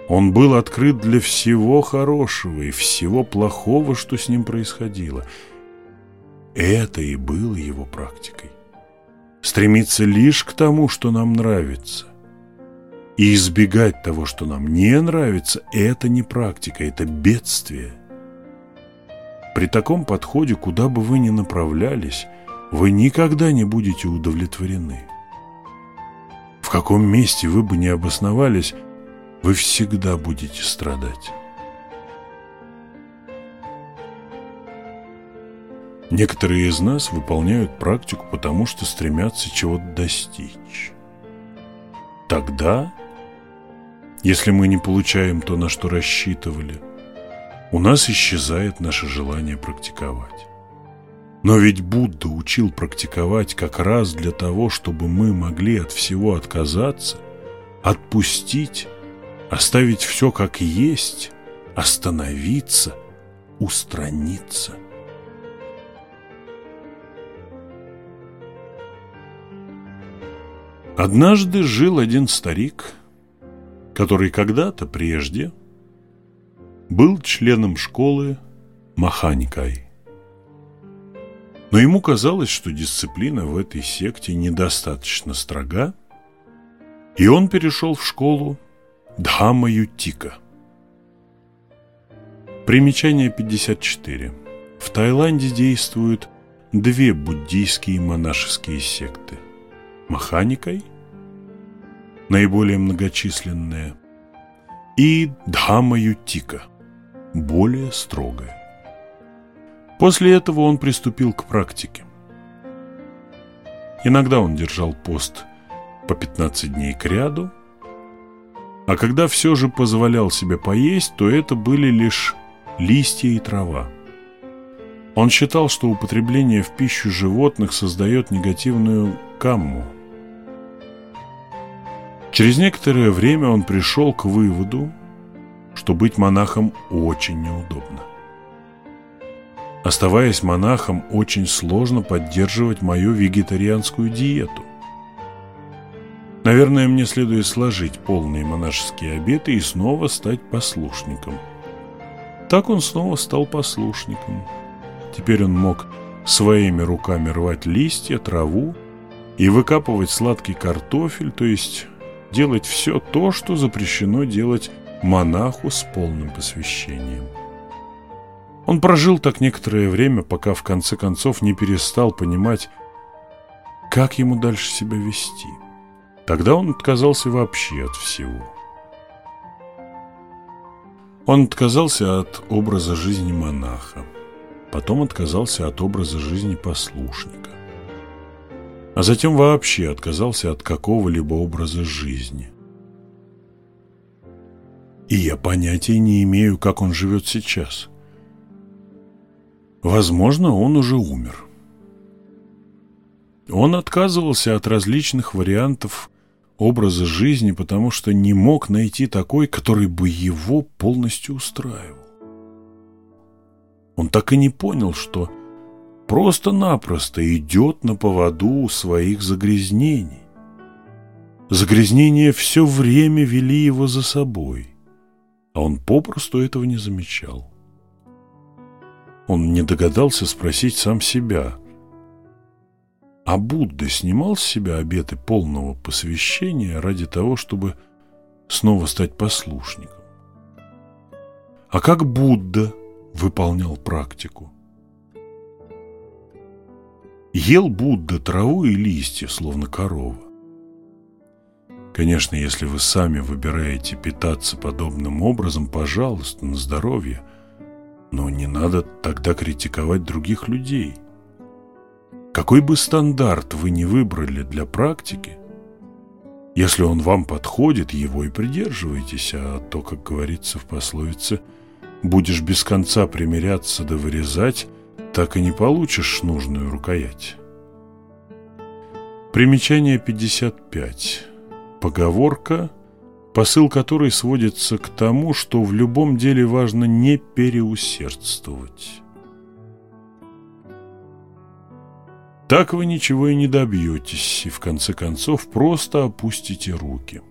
Он был открыт для всего хорошего и всего плохого, что с ним происходило. Это и было его практикой. Стремиться лишь к тому, что нам нравится. И избегать того, что нам не нравится, это не практика, это бедствие. При таком подходе, куда бы вы ни направлялись, вы никогда не будете удовлетворены. В каком месте вы бы ни обосновались, вы всегда будете страдать. Некоторые из нас выполняют практику, потому что стремятся чего-то достичь. Тогда, если мы не получаем то, на что рассчитывали – у нас исчезает наше желание практиковать. Но ведь Будда учил практиковать как раз для того, чтобы мы могли от всего отказаться, отпустить, оставить все как есть, остановиться, устраниться. Однажды жил один старик, который когда-то прежде был членом школы Маханикай. Но ему казалось, что дисциплина в этой секте недостаточно строга, и он перешел в школу Дхамма-Ютика. Примечание 54. В Таиланде действуют две буддийские монашеские секты. Маханикай, наиболее многочисленная, и Дхамма-Ютика, более строгое. После этого он приступил к практике. Иногда он держал пост по 15 дней к ряду, А когда все же позволял себе поесть, то это были лишь листья и трава. Он считал, что употребление в пищу животных создает негативную камму. Через некоторое время он пришел к выводу, что быть монахом очень неудобно. Оставаясь монахом, очень сложно поддерживать мою вегетарианскую диету. Наверное, мне следует сложить полные монашеские обеты и снова стать послушником. Так он снова стал послушником. Теперь он мог своими руками рвать листья, траву и выкапывать сладкий картофель, то есть делать все то, что запрещено делать монаху с полным посвящением. Он прожил так некоторое время, пока в конце концов не перестал понимать, как ему дальше себя вести. Тогда он отказался вообще от всего. Он отказался от образа жизни монаха, потом отказался от образа жизни послушника, а затем вообще отказался от какого-либо образа жизни. И я понятия не имею, как он живет сейчас. Возможно, он уже умер. Он отказывался от различных вариантов образа жизни, потому что не мог найти такой, который бы его полностью устраивал. Он так и не понял, что просто-напросто идет на поводу у своих загрязнений. Загрязнения все время вели его за собой, а он попросту этого не замечал. Он не догадался спросить сам себя, а Будда снимал с себя обеты полного посвящения ради того, чтобы снова стать послушником. А как Будда выполнял практику? Ел Будда траву и листья, словно корова. Конечно, если вы сами выбираете питаться подобным образом, пожалуйста, на здоровье, но не надо тогда критиковать других людей – какой бы стандарт вы ни выбрали для практики, если он вам подходит, его и придерживайтесь, а то, как говорится в пословице, будешь без конца примиряться да вырезать, так и не получишь нужную рукоять. Примечание 55. Поговорка, посыл которой сводится к тому, что в любом деле важно не переусердствовать. Так вы ничего и не добьетесь, и в конце концов просто опустите руки.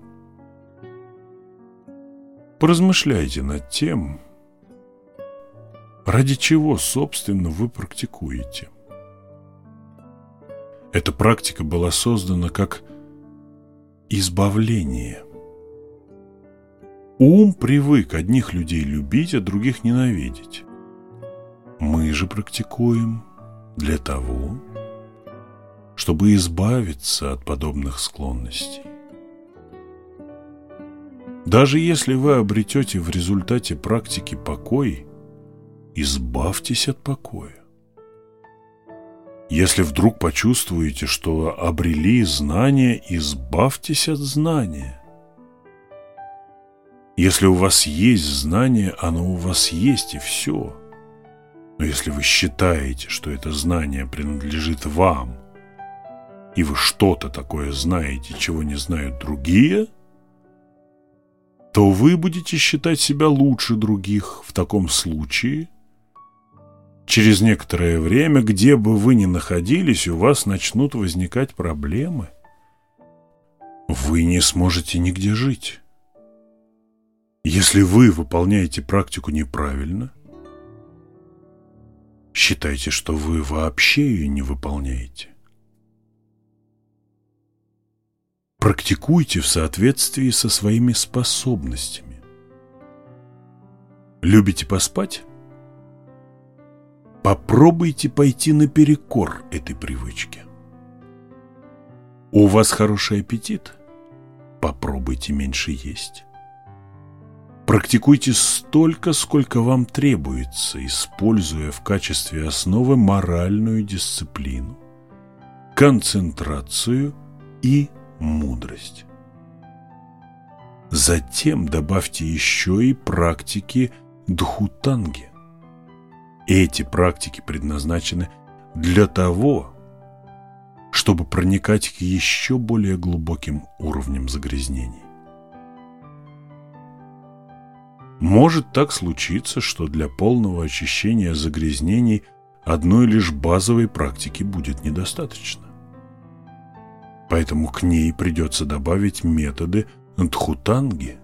Поразмышляйте над тем, ради чего, собственно, вы практикуете. Эта практика была создана как избавление. Ум привык одних людей любить, а других ненавидеть. Мы же практикуем для того, чтобы избавиться от подобных склонностей. Даже если вы обретете в результате практики покой, избавьтесь от покоя. Если вдруг почувствуете, что обрели знание, избавьтесь от знания. Если у вас есть знание, оно у вас есть и все. Но если вы считаете, что это знание принадлежит вам, и вы что-то такое знаете, чего не знают другие, то вы будете считать себя лучше других в таком случае. Через некоторое время, где бы вы ни находились, у вас начнут возникать проблемы. Вы не сможете нигде жить. Если вы выполняете практику неправильно, считайте, что вы вообще ее не выполняете. практикуйте в соответствии со своими способностями. Любите поспать? Попробуйте пойти наперекор этой привычке. У вас хороший аппетит? Попробуйте меньше есть. Практикуйте столько, сколько вам требуется, используя в качестве основы моральную дисциплину, концентрацию и мудрость. затем добавьте еще и практики дхутанги. Эти практики предназначены для того, чтобы проникать к еще более глубоким уровням загрязнений. Может так случиться, что для полного очищения загрязнений одной лишь базовой практики будет недостаточно. Поэтому к ней придется добавить методы дхутанги.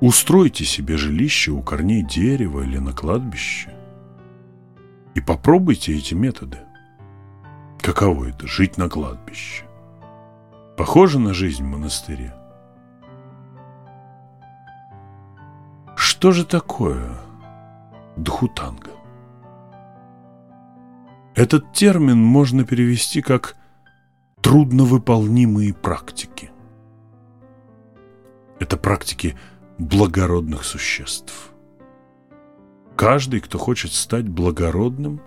Устройте себе жилище у корней дерева или на кладбище и попробуйте эти методы. Каково это – жить на кладбище? Похоже на жизнь в монастыре? Что же такое дхутанга? Этот термин можно перевести как трудновыполнимые практики. Это практики благородных существ. Каждый, кто хочет стать благородным,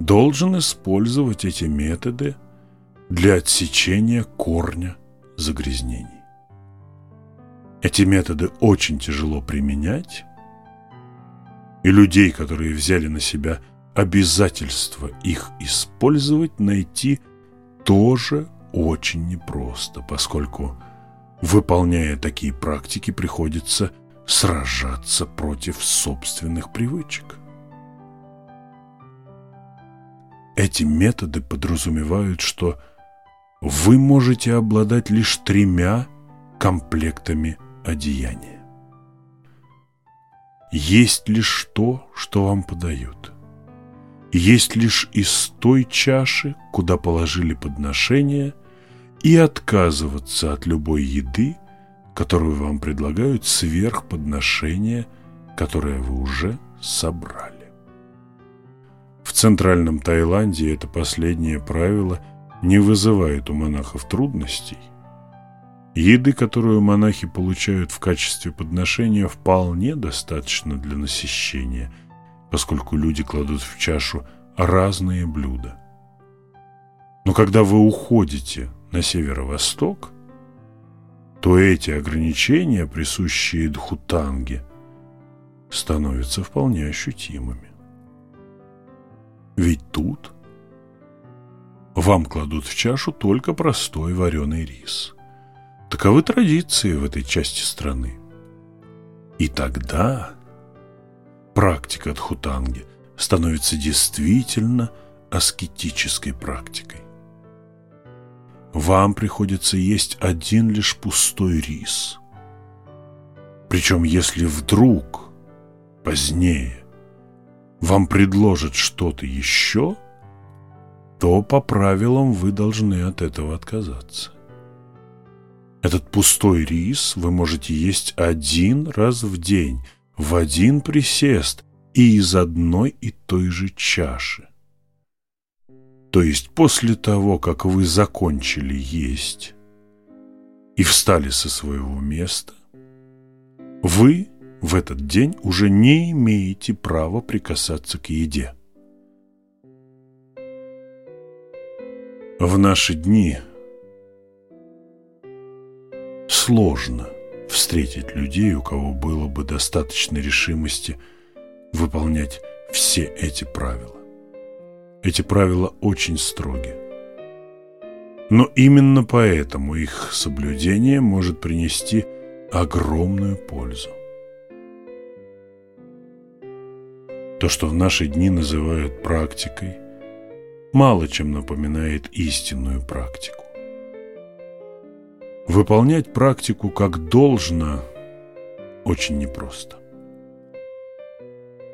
должен использовать эти методы для отсечения корня загрязнений. Эти методы очень тяжело применять, и людей, которые взяли на себя обязательство их использовать, найти тоже очень непросто, поскольку, выполняя такие практики, приходится сражаться против собственных привычек. Эти методы подразумевают, что вы можете обладать лишь тремя комплектами одеяния. Есть лишь то, что вам подают. Есть лишь из той чаши, куда положили подношение, и отказываться от любой еды, которую вам предлагают сверх подношения, которое вы уже собрали. В центральном Таиланде это последнее правило не вызывает у монахов трудностей – Еды, которую монахи получают в качестве подношения, вполне достаточно для насыщения, поскольку люди кладут в чашу разные блюда. Но когда вы уходите на северо-восток, то эти ограничения, присущие Дхутанге, становятся вполне ощутимыми. Ведь тут вам кладут в чашу только простой вареный рис – Таковы традиции в этой части страны. И тогда практика Дхутанги становится действительно аскетической практикой. Вам приходится есть один лишь пустой рис. Причем, если вдруг позднее вам предложат что-то еще, то по правилам вы должны от этого отказаться. Этот пустой рис вы можете есть один раз в день, в один присест и из одной и той же чаши. То есть после того, как вы закончили есть и встали со своего места, вы в этот день уже не имеете права прикасаться к еде. В наши дни – сложно встретить людей, у кого было бы достаточно решимости выполнять все эти правила. Эти правила очень строги. Но именно поэтому их соблюдение может принести огромную пользу. То, что в наши дни называют практикой, мало чем напоминает истинную практику. Выполнять практику как должно очень непросто.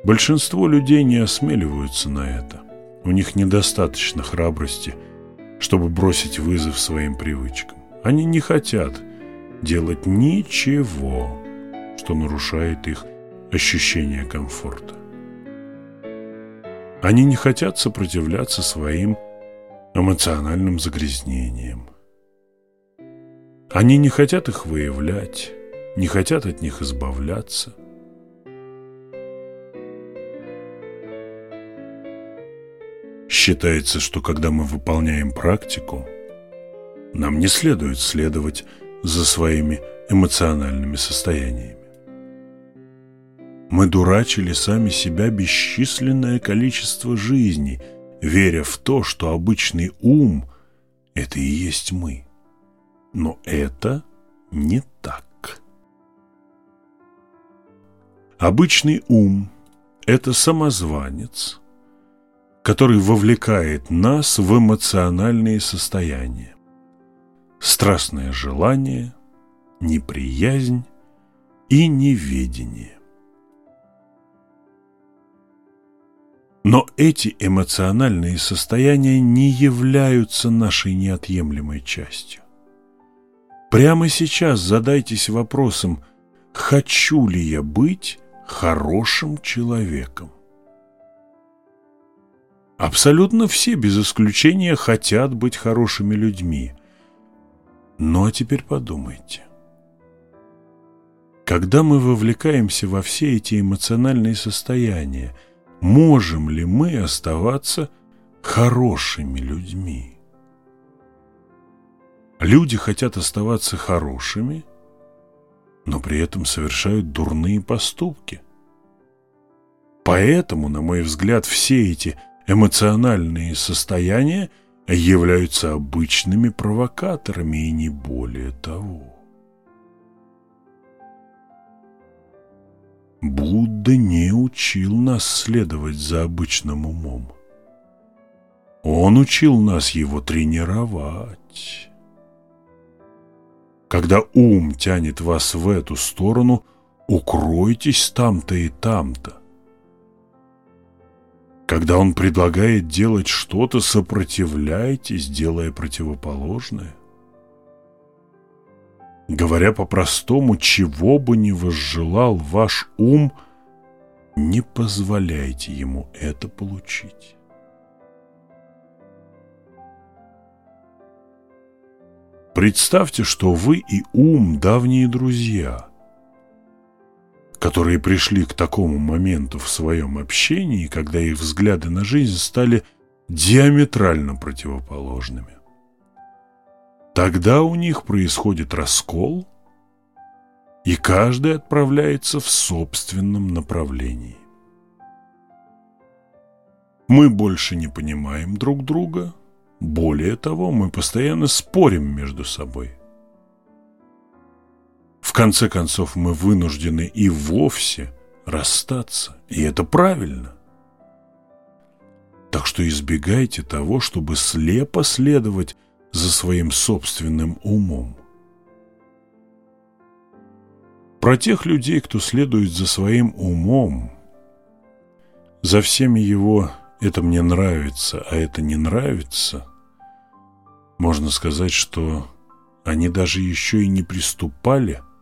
Большинство людей не осмеливаются на это. У них недостаточно храбрости, чтобы бросить вызов своим привычкам. Они не хотят делать ничего, что нарушает их ощущение комфорта. Они не хотят сопротивляться своим эмоциональным загрязнениям. Они не хотят их выявлять, не хотят от них избавляться. Считается, что когда мы выполняем практику, нам не следует следовать за своими эмоциональными состояниями. Мы дурачили сами себя бесчисленное количество жизней, веря в то, что обычный ум – это и есть мы. Но это не так. Обычный ум – это самозванец, который вовлекает нас в эмоциональные состояния. Страстное желание, неприязнь и неведение. Но эти эмоциональные состояния не являются нашей неотъемлемой частью. Прямо сейчас задайтесь вопросом, хочу ли я быть хорошим человеком? Абсолютно все, без исключения, хотят быть хорошими людьми. Ну а теперь подумайте. Когда мы вовлекаемся во все эти эмоциональные состояния – можем ли мы оставаться хорошими людьми. Люди хотят оставаться хорошими, но при этом совершают дурные поступки. Поэтому, на мой взгляд, все эти эмоциональные состояния являются обычными провокаторами и не более того. Будда не учил нас следовать за обычным умом. Он учил нас его тренировать. Когда ум тянет вас в эту сторону, укройтесь там-то и там-то. Когда он предлагает делать что-то, сопротивляйтесь, делая противоположное. Говоря по-простому, чего бы ни возжелал ваш ум, не позволяйте ему это получить. Представьте, что вы и ум – давние друзья, которые пришли к такому моменту в своем общении, когда их взгляды на жизнь стали диаметрально противоположными. Тогда у них происходит раскол, и каждый отправляется в собственном направлении. Мы больше не понимаем друг друга, более того, мы постоянно спорим между собой. В конце концов, мы вынуждены и вовсе расстаться, и это правильно. Так что избегайте того, чтобы слепо следовать за своим собственным умом. Про тех людей, кто следует за своим умом, за всеми его «это мне нравится, а это не нравится», можно сказать, что они даже еще и не приступали к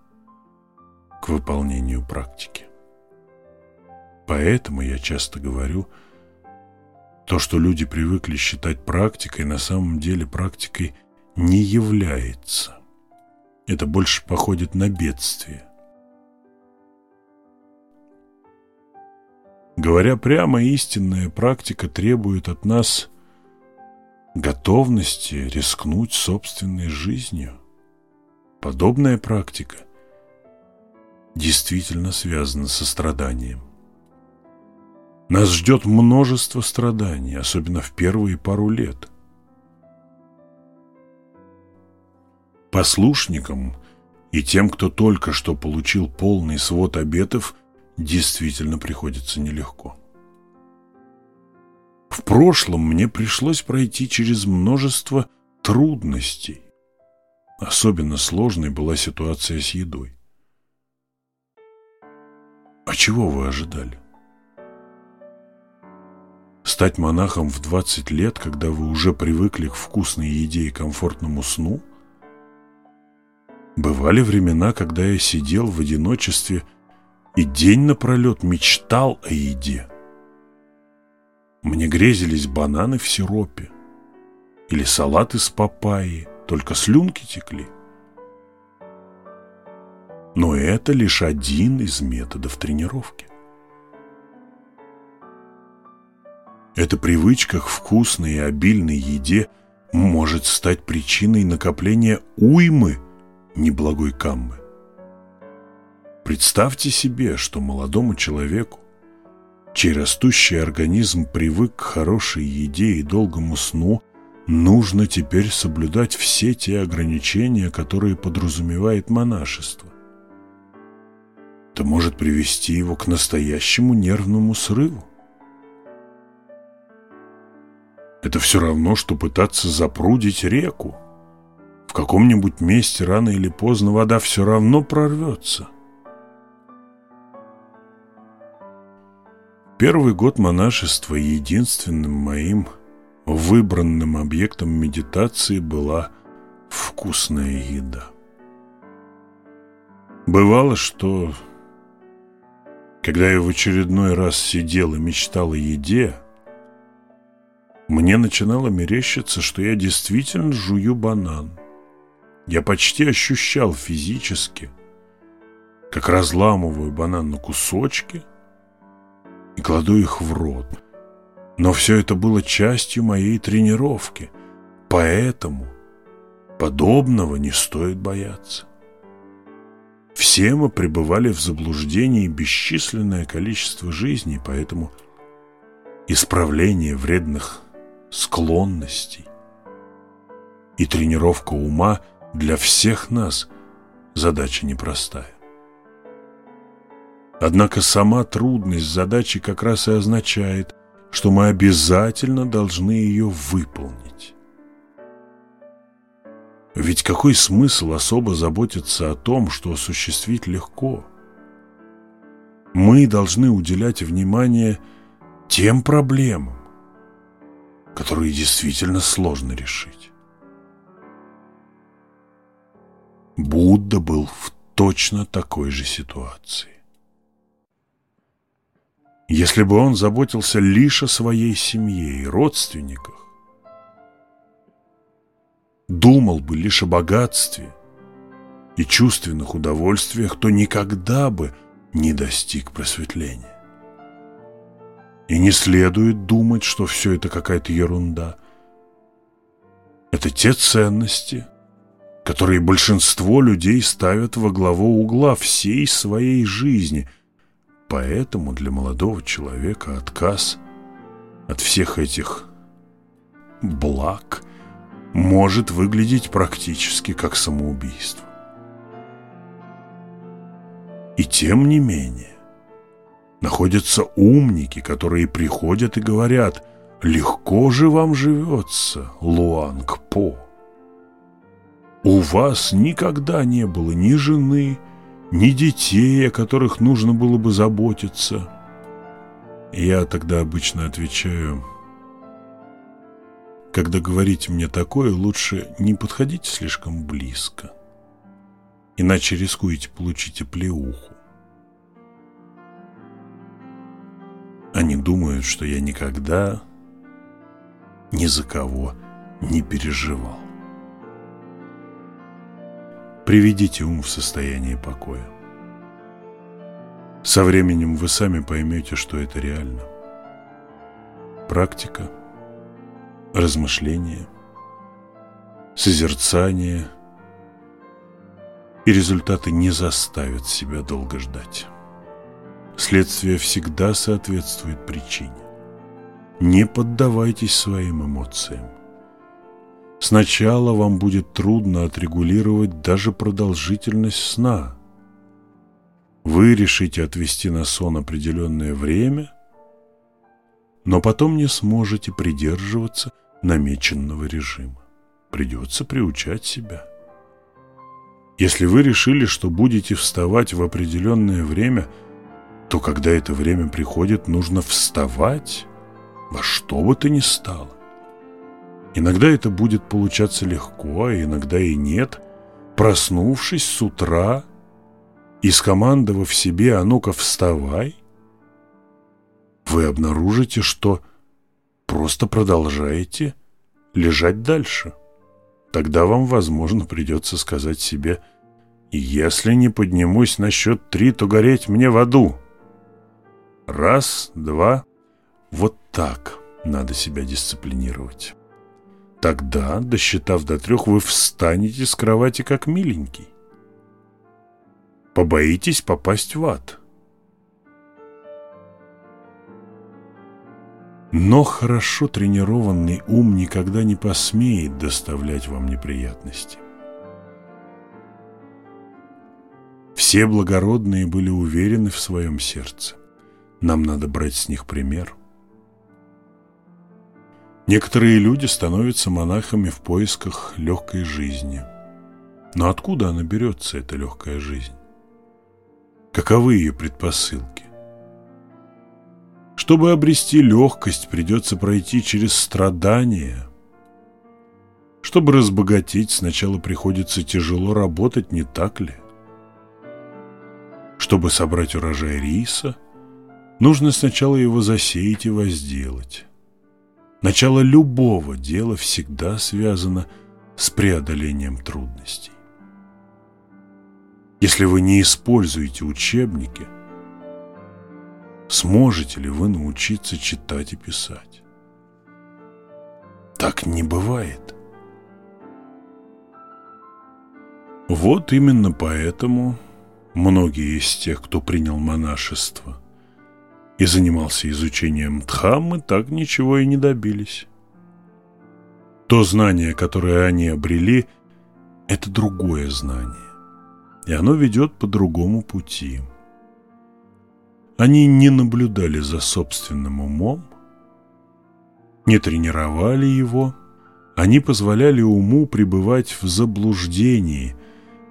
выполнению практики. Поэтому я часто говорю – то, что люди привыкли считать практикой, на самом деле практикой не является. Это больше походит на бедствие. Говоря прямо, истинная практика требует от нас готовности рискнуть собственной жизнью. Подобная практика действительно связана со страданием. Нас ждет множество страданий, особенно в первые пару лет. Послушникам и тем, кто только что получил полный свод обетов, действительно приходится нелегко. В прошлом мне пришлось пройти через множество трудностей. Особенно сложной была ситуация с едой. А чего вы ожидали? Стать монахом в 20 лет, когда вы уже привыкли к вкусной еде и комфортному сну? Бывали времена, когда я сидел в одиночестве и день напролет мечтал о еде. Мне грезились бананы в сиропе или салат из папайи, только слюнки текли. Но это лишь один из методов тренировки. Эта привычка к вкусной и обильной еде может стать причиной накопления уймы неблагой каммы. Представьте себе, что молодому человеку, чей растущий организм привык к хорошей еде и долгому сну, нужно теперь соблюдать все те ограничения, которые подразумевает монашество. Это может привести его к настоящему нервному срыву. Это все равно, что пытаться запрудить реку. В каком-нибудь месте рано или поздно вода все равно прорвется. Первый год монашества единственным моим выбранным объектом медитации была вкусная еда. Бывало, что когда я в очередной раз сидел и мечтал о еде, мне начинало мерещиться, что я действительно жую банан. Я почти ощущал физически, как разламываю банан на кусочки и кладу их в рот. Но все это было частью моей тренировки, поэтому подобного не стоит бояться. Все мы пребывали в заблуждении бесчисленное количество жизней, поэтому исправление вредных склонностей. И тренировка ума для всех нас задача непростая. Однако сама трудность задачи как раз и означает, что мы обязательно должны ее выполнить. Ведь какой смысл особо заботиться о том, что осуществить легко? Мы должны уделять внимание тем проблемам, которые действительно сложно решить. Будда был в точно такой же ситуации. Если бы он заботился лишь о своей семье и родственниках, думал бы лишь о богатстве и чувственных удовольствиях, то никогда бы не достиг просветления. И не следует думать, что все это какая-то ерунда. Это те ценности, которые большинство людей ставят во главу угла всей своей жизни. Поэтому для молодого человека отказ от всех этих благ может выглядеть практически как самоубийство. И тем не менее, находятся умники, которые приходят и говорят «Легко же вам живется, Луанг-По». У вас никогда не было ни жены, ни детей, о которых нужно было бы заботиться. Я тогда обычно отвечаю, когда говорите мне такое, лучше не подходите слишком близко, иначе рискуете получить оплеуху. Они думают, что я никогда ни за кого не переживал. Приведите ум в состояние покоя. Со временем вы сами поймете, что это реально. Практика, размышление, созерцание и результаты не заставят себя долго ждать. Следствие всегда соответствует причине. Не поддавайтесь своим эмоциям. Сначала вам будет трудно отрегулировать даже продолжительность сна. Вы решите отвести на сон определенное время, но потом не сможете придерживаться намеченного режима. Придется приучать себя. Если вы решили, что будете вставать в определенное время – то когда это время приходит, нужно вставать во что бы то ни стало. Иногда это будет получаться легко, а иногда и нет. Проснувшись с утра и скомандовав себе «А ну-ка, вставай!», вы обнаружите, что просто продолжаете лежать дальше. Тогда вам, возможно, придется сказать себе «Если не поднимусь на счет три, то гореть мне в аду». Раз, два. Вот так надо себя дисциплинировать. Тогда, досчитав до трех, вы встанете с кровати как миленький. Побоитесь попасть в ад. Но хорошо тренированный ум никогда не посмеет доставлять вам неприятности. Все благородные были уверены в своем сердце. Нам надо брать с них пример. Некоторые люди становятся монахами в поисках легкой жизни. Но откуда она берется, эта легкая жизнь? Каковы ее предпосылки? Чтобы обрести легкость, придется пройти через страдания. Чтобы разбогатеть, сначала приходится тяжело работать, не так ли? Чтобы собрать урожай риса, нужно сначала его засеять и возделать. Начало любого дела всегда связано с преодолением трудностей. Если вы не используете учебники, сможете ли вы научиться читать и писать? Так не бывает. Вот именно поэтому Многие из тех, кто принял монашество и занимался изучением Дхаммы, так ничего и не добились. То знание, которое они обрели, это другое знание, и оно ведет по другому пути. Они не наблюдали за собственным умом, не тренировали его, они позволяли уму пребывать в заблуждении –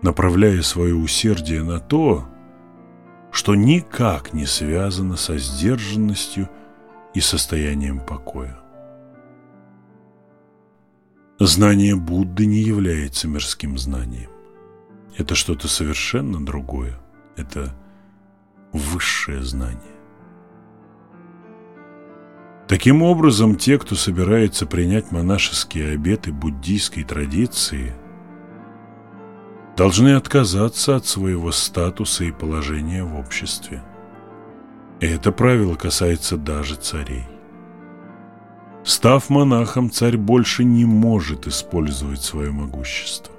направляя свое усердие на то, что никак не связано со сдержанностью и состоянием покоя. Знание Будды не является мирским знанием. Это что-то совершенно другое. Это высшее знание. Таким образом, те, кто собирается принять монашеские обеты буддийской традиции – должны отказаться от своего статуса и положения в обществе. И это правило касается даже царей. Став монахом, царь больше не может использовать свое могущество.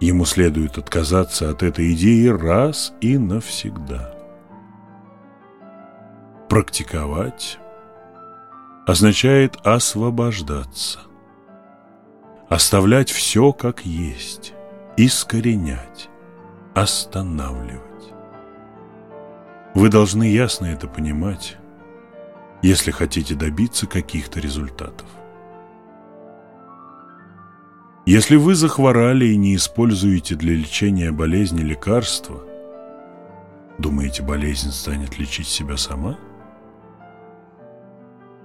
Ему следует отказаться от этой идеи раз и навсегда. Практиковать означает освобождаться, оставлять все как есть, искоренять, останавливать. Вы должны ясно это понимать, если хотите добиться каких-то результатов. Если вы захворали и не используете для лечения болезни лекарства, думаете, болезнь станет лечить себя сама?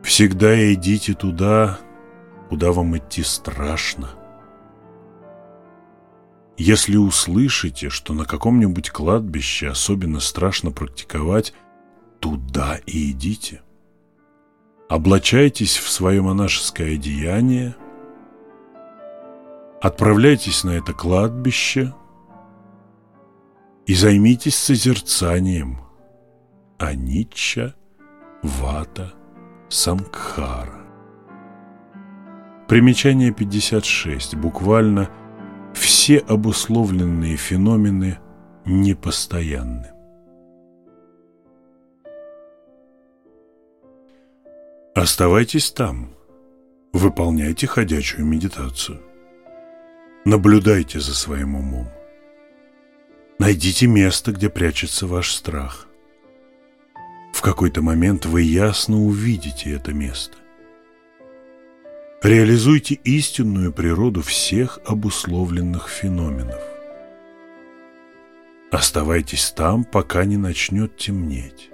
Всегда идите туда, куда вам идти страшно – если услышите, что на каком-нибудь кладбище особенно страшно практиковать, туда и идите. Облачайтесь в свое монашеское одеяние, отправляйтесь на это кладбище и займитесь созерцанием Аничча Вата Сангхара. Примечание 56. Буквально – все обусловленные феномены непостоянны. Оставайтесь там, выполняйте ходячую медитацию. Наблюдайте за своим умом. Найдите место, где прячется ваш страх. В какой-то момент вы ясно увидите это место. Реализуйте истинную природу всех обусловленных феноменов. Оставайтесь там, пока не начнет темнеть.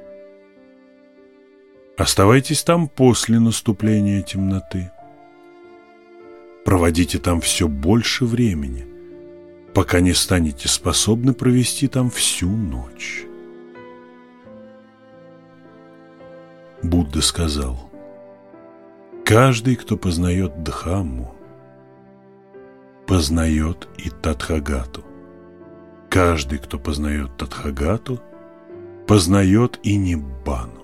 Оставайтесь там после наступления темноты. Проводите там все больше времени, пока не станете способны провести там всю ночь. Будда сказал – Каждый, кто познает Дхамму, познает и Тадхагату. Каждый, кто познает Тадхагату, познает и Ниббану.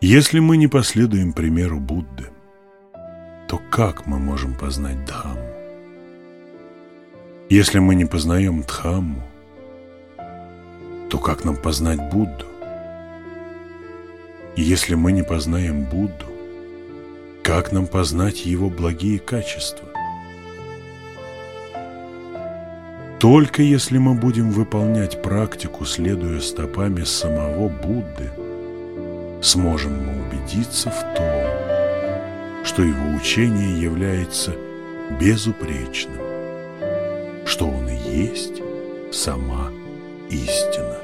Если мы не последуем примеру Будды, то как мы можем познать Дхамму? Если мы не познаем Дхамму, то как нам познать Будду? И если мы не познаем Будду, как нам познать его благие качества? Только если мы будем выполнять практику, следуя стопами самого Будды, сможем мы убедиться в том, что его учение является безупречным, что он и есть сама истина.